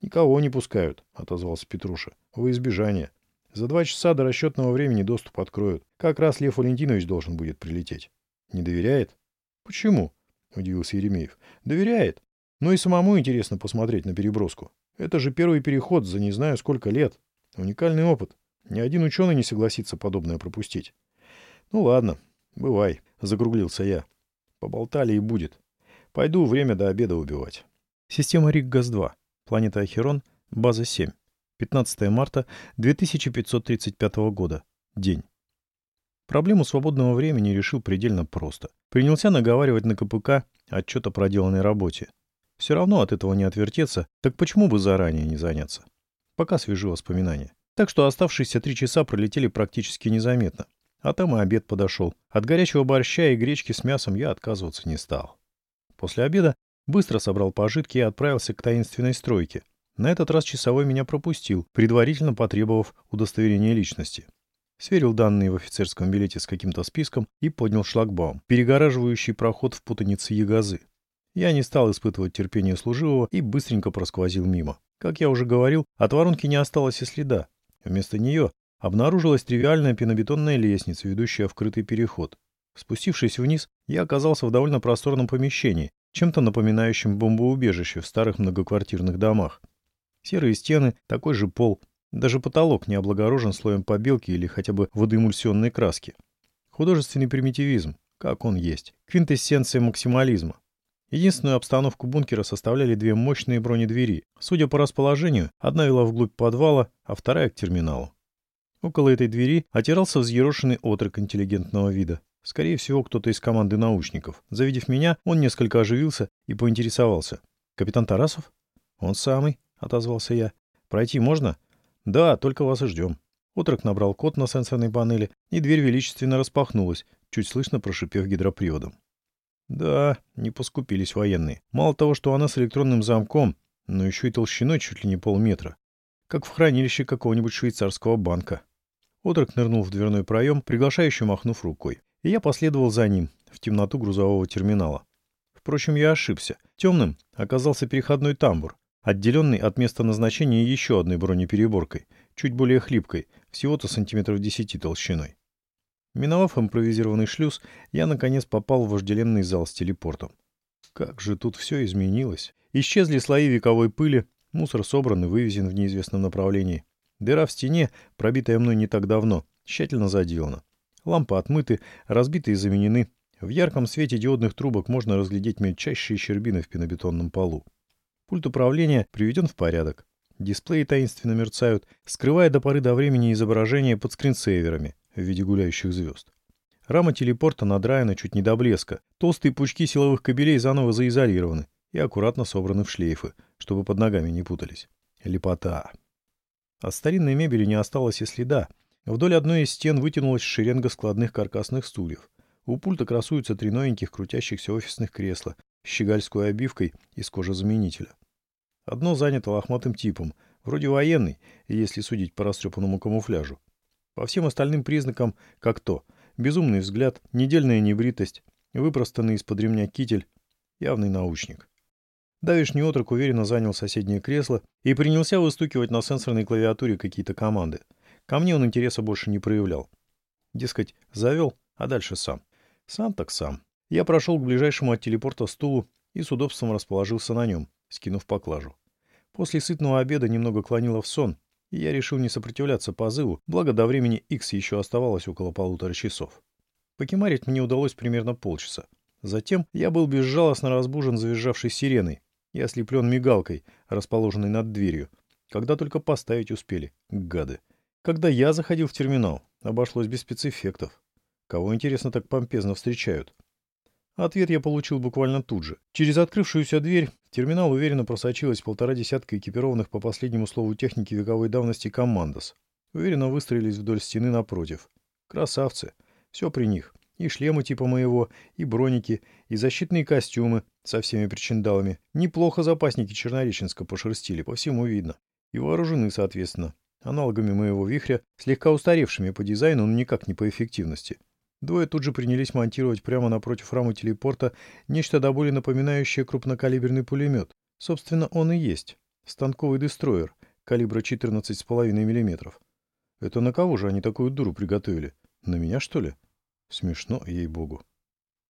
«Никого не пускают», — отозвался Петруша. «Во избежание. За два часа до расчетного времени доступ откроют. Как раз Лев Валентинович должен будет прилететь. Не доверяет? Почему? Удивился Еремеев. Доверяет. Но и самому интересно посмотреть на переброску. Это же первый переход за не знаю сколько лет. Уникальный опыт. Ни один ученый не согласится подобное пропустить. Ну ладно, бывай, закруглился я. Поболтали и будет. Пойду время до обеда убивать. Система РИК-ГАЗ-2. Планета Ахерон. База 7. 15 марта 2535 года. День. Проблему свободного времени решил предельно просто. Принялся наговаривать на КПК отчет о проделанной работе. Все равно от этого не отвертеться, так почему бы заранее не заняться? Пока свежи воспоминания. Так что оставшиеся три часа пролетели практически незаметно. А там и обед подошел. От горячего борща и гречки с мясом я отказываться не стал. После обеда быстро собрал пожитки и отправился к таинственной стройке, на этот раз часовой меня пропустил, предварительно потребовав удостоверения личности. Сверил данные в офицерском билете с каким-то списком и поднял шлагбаум, перегораживающий проход в путанице ягозы. Я не стал испытывать терпение служивого и быстренько просквозил мимо. Как я уже говорил, от воронки не осталось и следа. Вместо нее обнаружилась тривиальная пенобетонная лестница, ведущая в крытый переход. Спустившись вниз, я оказался в довольно просторном помещении, чем-то напоминающем бомбоубежище в старых многоквартирных домах. Серые стены, такой же пол. Даже потолок не облагорожен слоем побелки или хотя бы водоэмульсионной краски. Художественный примитивизм, как он есть. Квинтэссенция максимализма. Единственную обстановку бункера составляли две мощные бронедвери. Судя по расположению, одна вела вглубь подвала, а вторая к терминалу. Около этой двери отирался взъерошенный отрок интеллигентного вида. Скорее всего, кто-то из команды научников. Завидев меня, он несколько оживился и поинтересовался. «Капитан Тарасов?» «Он самый», — отозвался я. «Пройти можно?» «Да, только вас и ждем». Отрок набрал код на сенсорной панели, и дверь величественно распахнулась, чуть слышно прошипев гидроприводом. Да, не поскупились военные. Мало того, что она с электронным замком, но еще и толщиной чуть ли не полметра. Как в хранилище какого-нибудь швейцарского банка. Отрок нырнул в дверной проем, приглашающе махнув рукой. И я последовал за ним, в темноту грузового терминала. Впрочем, я ошибся. Темным оказался переходной тамбур, отделенный от места назначения еще одной бронепереборкой, чуть более хлипкой, всего-то сантиметров 10 толщиной. Миновав импровизированный шлюз, я, наконец, попал в вожделенный зал с телепортом. Как же тут все изменилось. Исчезли слои вековой пыли, мусор собран и вывезен в неизвестном направлении. Дыра в стене, пробитая мной не так давно, тщательно заделана. Лампы отмыты, разбиты и заменены. В ярком свете диодных трубок можно разглядеть мельчайшие щербины в пенобетонном полу. Пульт управления приведен в порядок. Дисплеи таинственно мерцают, скрывая до поры до времени изображение под скринсейверами в виде гуляющих звезд. Рама телепорта надраена чуть не до блеска. Толстые пучки силовых кабелей заново заизолированы и аккуратно собраны в шлейфы, чтобы под ногами не путались. Лепота. От старинной мебели не осталось и следа. Вдоль одной из стен вытянулась шеренга складных каркасных стульев. У пульта красуются три новеньких крутящихся офисных кресла с щегольской обивкой из кожезаменителя. Одно занято лохматым типом, вроде военный, если судить по растрепанному камуфляжу. По всем остальным признакам, как то, безумный взгляд, недельная небритость, выпростанный из-под ремня китель, явный научник. Давишний отрок уверенно занял соседнее кресло и принялся выстукивать на сенсорной клавиатуре какие-то команды. Ко мне он интереса больше не проявлял. Дескать, завел, а дальше сам. Сам так сам. Я прошел к ближайшему от телепорта стулу и с удобством расположился на нем, скинув поклажу. После сытного обеда немного клонило в сон, я решил не сопротивляться позыву, благо до времени X еще оставалось около полутора часов. Покемарить мне удалось примерно полчаса. Затем я был безжалостно разбужен завизжавшей сиреной и ослеплен мигалкой, расположенной над дверью, когда только поставить успели, гады. Когда я заходил в терминал, обошлось без спецэффектов. Кого, интересно, так помпезно встречают? Ответ я получил буквально тут же. Через открывшуюся дверь в терминал уверенно просочилось полтора десятка экипированных по последнему слову техники вековой давности командос. Уверенно выстроились вдоль стены напротив. Красавцы. Все при них. И шлемы типа моего, и броники, и защитные костюмы со всеми причиндалами. Неплохо запасники Чернореченска пошерстили, по всему видно. И вооружены, соответственно. Аналогами моего вихря, слегка устаревшими по дизайну, но никак не по эффективности. Двое тут же принялись монтировать прямо напротив рамы телепорта нечто до боли напоминающее крупнокалиберный пулемет. Собственно, он и есть. Станковый дестройер калибра 14,5 мм. Это на кого же они такую дуру приготовили? На меня, что ли? Смешно, ей-богу.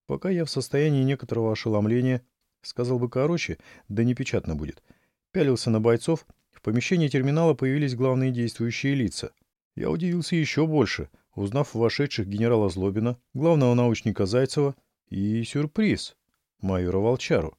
Пока я в состоянии некоторого ошеломления, сказал бы короче, да непечатно будет, пялился на бойцов, в помещении терминала появились главные действующие лица. Я удивился еще больше — узнав вошедших генерала Злобина, главного научника Зайцева и сюрприз — майора Волчару.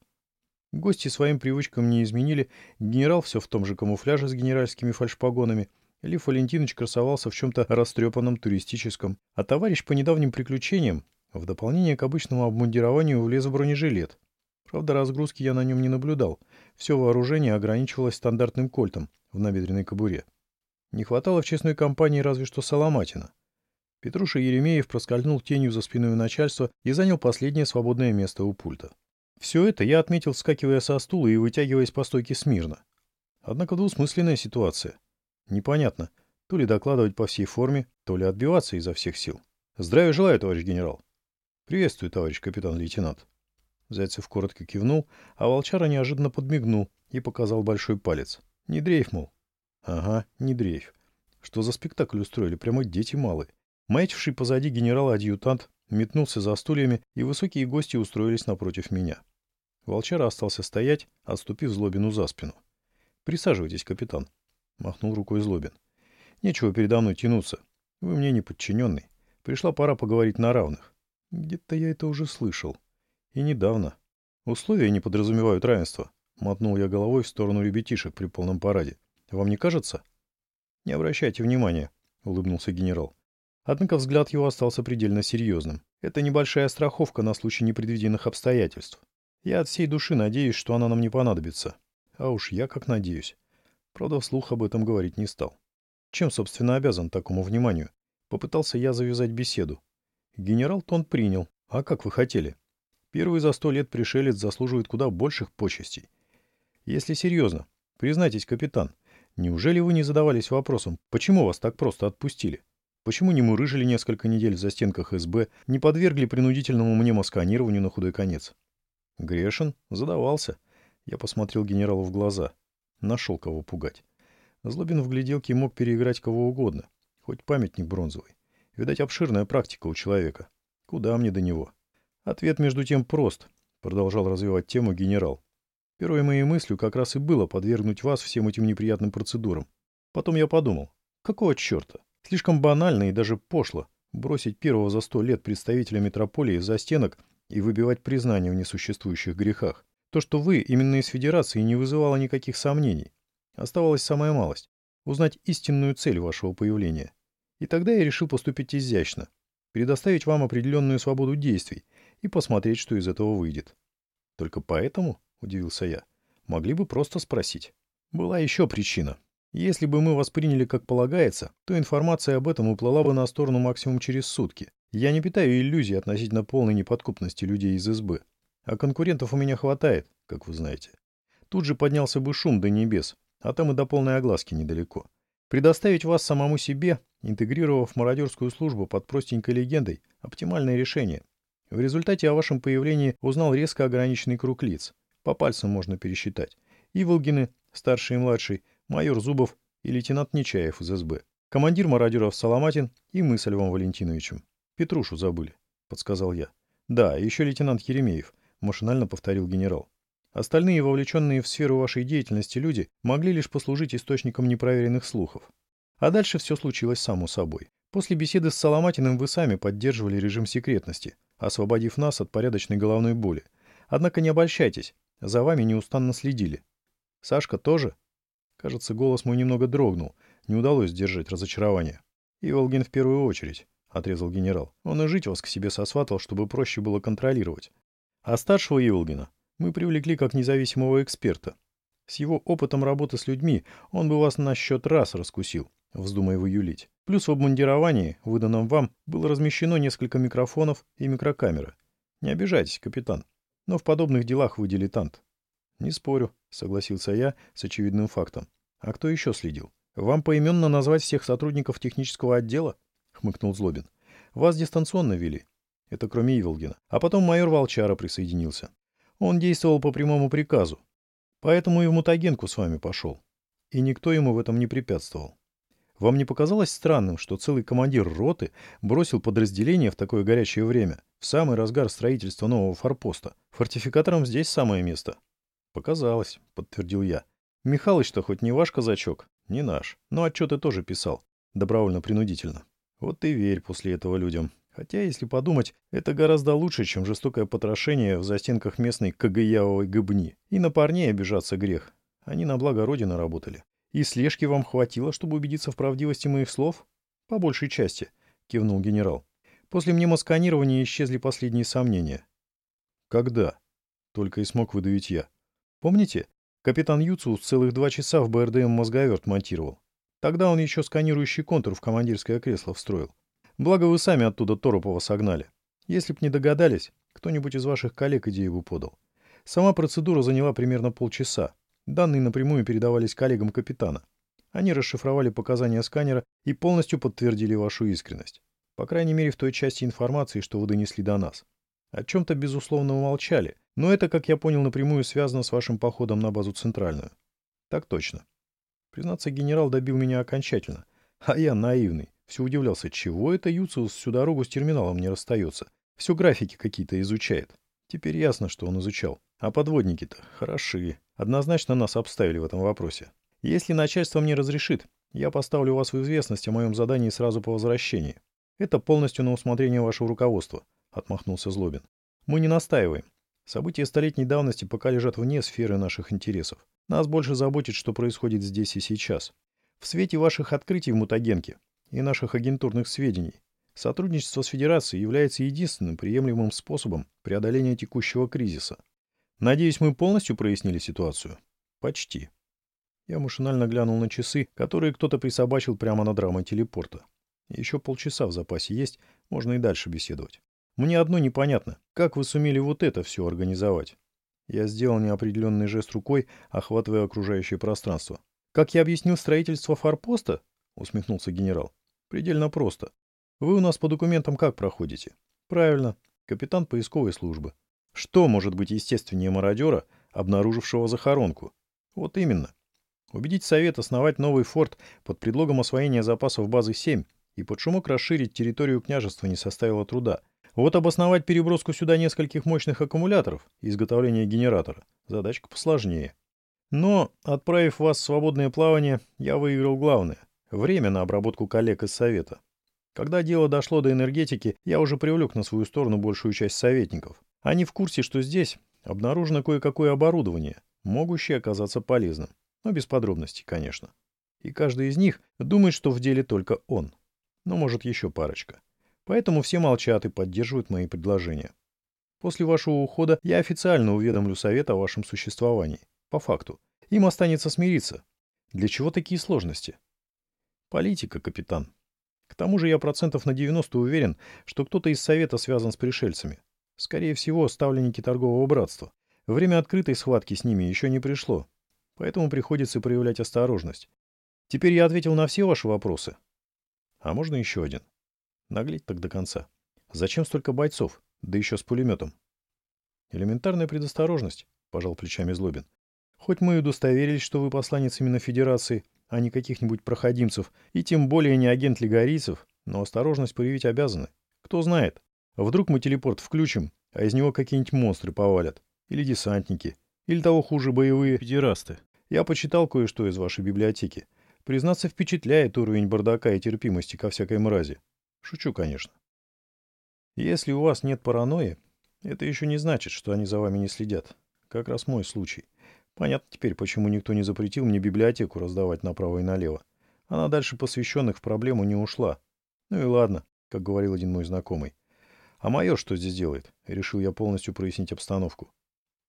Гости своим привычкам не изменили, генерал все в том же камуфляже с генеральскими фальшпогонами, Лев Валентинович красовался в чем-то растрепанном туристическом, а товарищ по недавним приключениям, в дополнение к обычному обмундированию, влез в бронежилет. Правда, разгрузки я на нем не наблюдал. Все вооружение ограничивалось стандартным кольтом в набедренной кобуре. Не хватало в честной компании разве что Соломатина. Петруша Еремеев проскользнул тенью за спиной начальства и занял последнее свободное место у пульта. Все это я отметил, вскакивая со стула и вытягиваясь по стойке смирно. Однако двусмысленная ситуация. Непонятно, то ли докладывать по всей форме, то ли отбиваться изо всех сил. Здравия желаю, товарищ генерал. Приветствую, товарищ капитан-лейтенант. Зайцев коротко кивнул, а волчара неожиданно подмигнул и показал большой палец. Не дрейф, мол. Ага, не дрейф. Что за спектакль устроили? Прямо дети малые. Маячивший позади генерал-адъютант метнулся за стульями, и высокие гости устроились напротив меня. Волчара остался стоять, отступив Злобину за спину. «Присаживайтесь, капитан», — махнул рукой Злобин. «Нечего передо мной тянуться. Вы мне не подчиненный. Пришла пора поговорить на равных. Где-то я это уже слышал. И недавно. Условия не подразумевают равенства», — мотнул я головой в сторону ребятишек при полном параде. «Вам не кажется?» «Не обращайте внимания», — улыбнулся генерал. Однако взгляд его остался предельно серьезным. Это небольшая страховка на случай непредвиденных обстоятельств. Я от всей души надеюсь, что она нам не понадобится. А уж я как надеюсь. Правда, вслух об этом говорить не стал. Чем, собственно, обязан такому вниманию? Попытался я завязать беседу. Генерал тон принял. А как вы хотели? Первый за сто лет пришелец заслуживает куда больших почестей. Если серьезно, признайтесь, капитан, неужели вы не задавались вопросом, почему вас так просто отпустили? Почему не мурыжили несколько недель в застенках СБ, не подвергли принудительному мнемосканированию на худой конец? Грешин задавался. Я посмотрел генералу в глаза. Нашел кого пугать. Злобин в гляделке мог переиграть кого угодно. Хоть памятник бронзовый. Видать, обширная практика у человека. Куда мне до него? Ответ, между тем, прост. Продолжал развивать тему генерал. Первой моей мыслью как раз и было подвергнуть вас всем этим неприятным процедурам. Потом я подумал, какого черта? Слишком банально и даже пошло бросить первого за сто лет представителя метрополии за стенок и выбивать признание в несуществующих грехах. То, что вы именно из Федерации, не вызывало никаких сомнений. Оставалась самая малость — узнать истинную цель вашего появления. И тогда я решил поступить изящно, предоставить вам определенную свободу действий и посмотреть, что из этого выйдет. Только поэтому, — удивился я, — могли бы просто спросить. Была еще причина. Если бы мы восприняли как полагается, то информация об этом уплыла бы на сторону максимум через сутки. Я не питаю иллюзий относительно полной неподкупности людей из СБ. А конкурентов у меня хватает, как вы знаете. Тут же поднялся бы шум до небес, а там и до полной огласки недалеко. Предоставить вас самому себе, интегрировав мародерскую службу под простенькой легендой, оптимальное решение. В результате о вашем появлении узнал резко ограниченный круг лиц. По пальцам можно пересчитать. Иволгины, старший и младший, майор Зубов и лейтенант Нечаев из СБ. Командир мародеров Соломатин и мы с Львом Валентиновичем. Петрушу забыли, подсказал я. Да, еще лейтенант Еремеев, машинально повторил генерал. Остальные, вовлеченные в сферу вашей деятельности люди, могли лишь послужить источником непроверенных слухов. А дальше все случилось само собой. После беседы с Соломатиным вы сами поддерживали режим секретности, освободив нас от порядочной головной боли. Однако не обольщайтесь, за вами неустанно следили. Сашка тоже? Кажется, голос мой немного дрогнул. Не удалось сдержать разочарование. «Иволгин в первую очередь», — отрезал генерал. «Он и жить вас к себе сосватал, чтобы проще было контролировать. А старшего Иволгина мы привлекли как независимого эксперта. С его опытом работы с людьми он бы вас на счет раз раскусил, вздумая вы юлить. Плюс в обмундировании, выданном вам, было размещено несколько микрофонов и микрокамеры. Не обижайтесь, капитан, но в подобных делах вы дилетант. Не спорю, согласился я с очевидным фактом. А кто еще следил? Вам поименно назвать всех сотрудников технического отдела? хмыкнул Злобин. Вас дистанционно вели. Это кроме Иволгина. А потом майор Волчара присоединился. Он действовал по прямому приказу. Поэтому и в мутагенку с вами пошел. И никто ему в этом не препятствовал. Вам не показалось странным, что целый командир роты бросил подразделение в такое горячее время, в самый разгар строительства нового форпоста? Фортификаторам здесь самое место. Показалось, подтвердил я. Михалыч-то хоть не ваш казачок, не наш, но отчеты тоже писал, добровольно-принудительно. Вот ты верь после этого людям. Хотя, если подумать, это гораздо лучше, чем жестокое потрошение в застенках местной КГЯовой гыбни. И на парней обижаться грех. Они на благо Родины работали. И слежки вам хватило, чтобы убедиться в правдивости моих слов? По большей части, кивнул генерал. После мнемосканирования исчезли последние сомнения. Когда? Только и смог выдавить я. Помните, капитан Юциус целых два часа в БРДМ мозговерт монтировал. Тогда он еще сканирующий контур в командирское кресло встроил. Благо вы сами оттуда Торопова согнали. Если б не догадались, кто-нибудь из ваших коллег идею бы подал. Сама процедура заняла примерно полчаса. Данные напрямую передавались коллегам капитана. Они расшифровали показания сканера и полностью подтвердили вашу искренность. По крайней мере, в той части информации, что вы донесли до нас. О чем-то, безусловно, умолчали, но это, как я понял, напрямую связано с вашим походом на базу центральную. Так точно. Признаться, генерал добил меня окончательно. А я наивный. Все удивлялся, чего это Юциус всю дорогу с терминалом не расстается. Все графики какие-то изучает. Теперь ясно, что он изучал. А подводники-то хороши. Однозначно нас обставили в этом вопросе. Если начальство мне разрешит, я поставлю вас в известность о моем задании сразу по возвращении. Это полностью на усмотрение вашего руководства, — отмахнулся Злобин. Мы не настаиваем. События столетней давности пока лежат вне сферы наших интересов. Нас больше заботит, что происходит здесь и сейчас. В свете ваших открытий в мутагенке и наших агентурных сведений, сотрудничество с Федерацией является единственным приемлемым способом преодоления текущего кризиса — Надеюсь, мы полностью прояснили ситуацию? Почти. Я машинально глянул на часы, которые кто-то присобачил прямо над рамой телепорта. Еще полчаса в запасе есть, можно и дальше беседовать. Мне одно непонятно, как вы сумели вот это все организовать? Я сделал неопределенный жест рукой, охватывая окружающее пространство. «Как я объяснил строительство форпоста?» — усмехнулся генерал. «Предельно просто. Вы у нас по документам как проходите?» «Правильно. Капитан поисковой службы. Что может быть естественнее мародера, обнаружившего захоронку? Вот именно. Убедить Совет основать новый форт под предлогом освоения запасов базы 7 и под шумок расширить территорию княжества не составило труда. Вот обосновать переброску сюда нескольких мощных аккумуляторов изготовление генератора – задачка посложнее. Но, отправив вас в свободное плавание, я выиграл главное – время на обработку коллег из Совета. Когда дело дошло до энергетики, я уже привлек на свою сторону большую часть советников. Они в курсе, что здесь обнаружено кое-какое оборудование, могущее оказаться полезным. Но без подробностей, конечно. И каждый из них думает, что в деле только он. Но может еще парочка. Поэтому все молчат и поддерживают мои предложения. После вашего ухода я официально уведомлю Совет о вашем существовании. По факту. Им останется смириться. Для чего такие сложности? Политика, капитан. К тому же я процентов на 90 уверен, что кто-то из Совета связан с пришельцами. Скорее всего, ставленники торгового братства. Время открытой схватки с ними еще не пришло, поэтому приходится проявлять осторожность. Теперь я ответил на все ваши вопросы. А можно еще один? Наглеть так до конца. Зачем столько бойцов, да еще с пулеметом? Элементарная предосторожность, пожал плечами Злобин. Хоть мы и удостоверились, что вы посланец именно Федерации, а не каких-нибудь проходимцев, и тем более не агент лигорийцев, но осторожность проявить обязаны. Кто знает, вдруг мы телепорт включим, а из него какие-нибудь монстры повалят. Или десантники. Или того хуже боевые педерасты. Я почитал кое-что из вашей библиотеки. Признаться, впечатляет уровень бардака и терпимости ко всякой мрази. Шучу, конечно. Если у вас нет паранойи, это еще не значит, что они за вами не следят. Как раз мой случай. Понятно теперь, почему никто не запретил мне библиотеку раздавать направо и налево. Она дальше посвященных в проблему не ушла. Ну и ладно, как говорил один мой знакомый. А майор что здесь делает? Решил я полностью прояснить обстановку.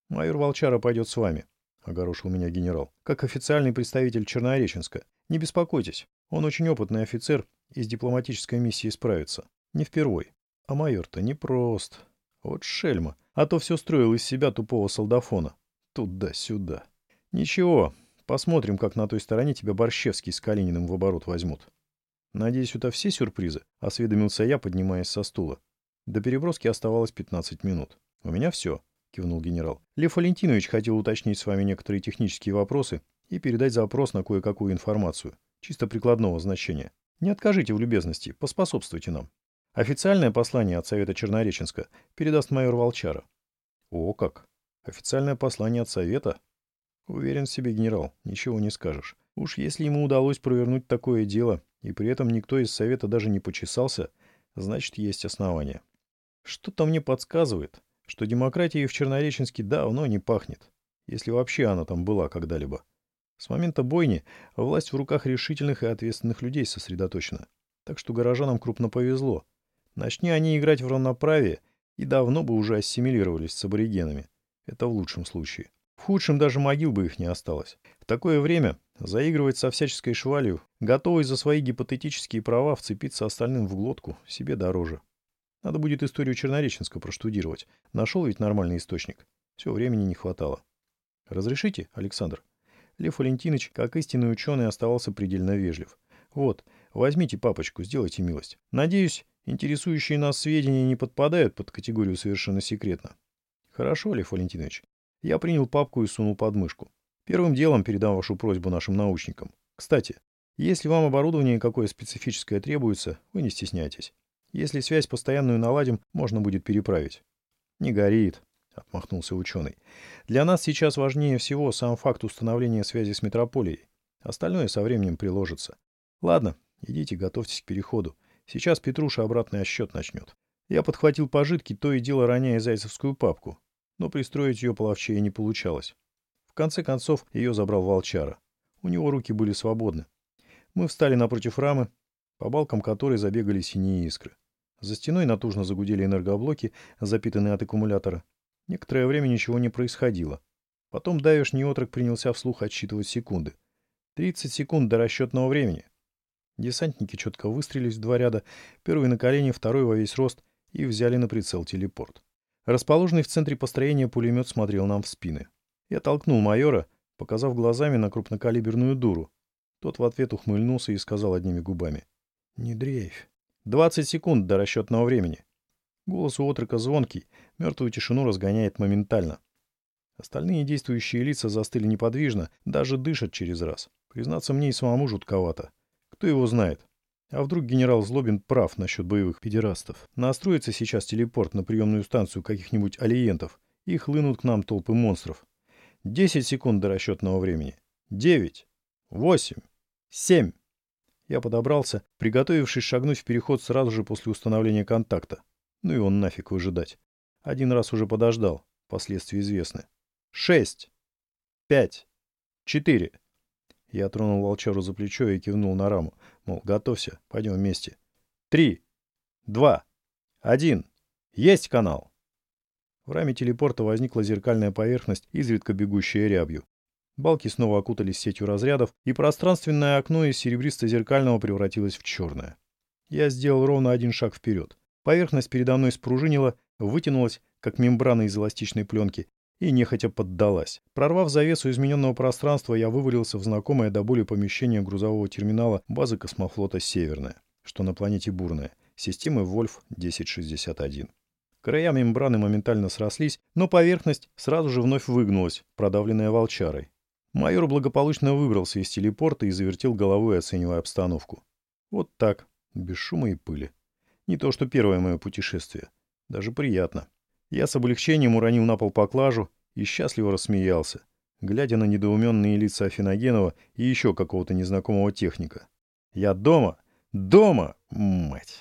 Майор Волчара пойдет с вами, — огорошил меня генерал. Как официальный представитель Чернореченска. Не беспокойтесь, он очень опытный офицер и с дипломатической миссией справится. Не впервой. А майор-то непрост. Вот шельма. А то все строил из себя тупого солдафона. Туда-сюда. Ничего, посмотрим, как на той стороне тебя Борщевский с Калининым в оборот возьмут. Надеюсь, это все сюрпризы? Осведомился я, поднимаясь со стула. До переброски оставалось 15 минут. У меня все, кивнул генерал. Лев Валентинович хотел уточнить с вами некоторые технические вопросы и передать запрос на кое-какую информацию, чисто прикладного значения. Не откажите в любезности, поспособствуйте нам. Официальное послание от Совета Чернореченска передаст майор Волчара. О, как! Официальное послание от Совета? Уверен в себе, генерал, ничего не скажешь. Уж если ему удалось провернуть такое дело, и при этом никто из Совета даже не почесался, значит, есть основания. Что-то мне подсказывает, что демократией в Чернореченске давно не пахнет, если вообще она там была когда-либо. С момента бойни власть в руках решительных и ответственных людей сосредоточена. Так что горожанам крупно повезло. Начни они играть в равноправие, и давно бы уже ассимилировались с аборигенами. Это в лучшем случае. В худшем даже могил бы их не осталось. В такое время заигрывать со всяческой швалью, готовый за свои гипотетические права вцепиться остальным в глотку, себе дороже. Надо будет историю Чернореченска проштудировать. Нашел ведь нормальный источник. Все, времени не хватало. Разрешите, Александр? Лев Валентинович, как истинный ученый, оставался предельно вежлив. Вот, возьмите папочку, сделайте милость. Надеюсь, Интересующие нас сведения не подпадают под категорию совершенно секретно. Хорошо, Лев Валентинович. Я принял папку и сунул под мышку. Первым делом передам вашу просьбу нашим научникам. Кстати, если вам оборудование какое специфическое требуется, вы не стесняйтесь. Если связь постоянную наладим, можно будет переправить. Не горит, — отмахнулся ученый. Для нас сейчас важнее всего сам факт установления связи с метрополией. Остальное со временем приложится. Ладно, идите, готовьтесь к переходу. Сейчас Петруша обратный отсчет начнет. Я подхватил пожитки, то и дело роняя зайцевскую папку. Но пристроить ее половчее не получалось. В конце концов, ее забрал волчара. У него руки были свободны. Мы встали напротив рамы, по балкам которой забегали синие искры. За стеной натужно загудели энергоблоки, запитанные от аккумулятора. Некоторое время ничего не происходило. Потом давишний отрок принялся вслух отсчитывать секунды. 30 секунд до расчетного времени. Десантники четко выстрелились в два ряда, первый на колени, второй во весь рост, и взяли на прицел телепорт. Расположенный в центре построения пулемет смотрел нам в спины. Я толкнул майора, показав глазами на крупнокалиберную дуру. Тот в ответ ухмыльнулся и сказал одними губами. «Не дрейфь. Двадцать секунд до расчетного времени». Голос у отрока звонкий, мертвую тишину разгоняет моментально. Остальные действующие лица застыли неподвижно, даже дышат через раз. Признаться мне и самому жутковато. Кто его знает? А вдруг генерал Злобин прав насчет боевых педерастов? Настроится сейчас телепорт на приемную станцию каких-нибудь алиентов, и хлынут к нам толпы монстров. Десять секунд до расчетного времени. Девять. Восемь. Семь. Я подобрался, приготовившись шагнуть в переход сразу же после установления контакта. Ну и он нафиг выжидать. Один раз уже подождал. Последствия известны. Шесть. Пять. Четыре. Я тронул волчару за плечо и кивнул на раму. Мол, готовься, пойдем вместе. Три, два, один. Есть канал! В раме телепорта возникла зеркальная поверхность, изредка бегущая рябью. Балки снова окутались сетью разрядов, и пространственное окно из серебристо-зеркального превратилось в черное. Я сделал ровно один шаг вперед. Поверхность передо мной спружинила, вытянулась, как мембрана из эластичной пленки, и нехотя поддалась. Прорвав завесу измененного пространства, я вывалился в знакомое до боли помещение грузового терминала базы космофлота «Северная», что на планете Бурная, системы Вольф-1061. Края мембраны моментально срослись, но поверхность сразу же вновь выгнулась, продавленная волчарой. Майор благополучно выбрался из телепорта и завертел головой, оценивая обстановку. Вот так, без шума и пыли. Не то что первое мое путешествие. Даже приятно. Я с облегчением уронил на пол поклажу и счастливо рассмеялся, глядя на недоуменные лица Афиногенова и еще какого-то незнакомого техника. «Я дома! Дома! Мать!»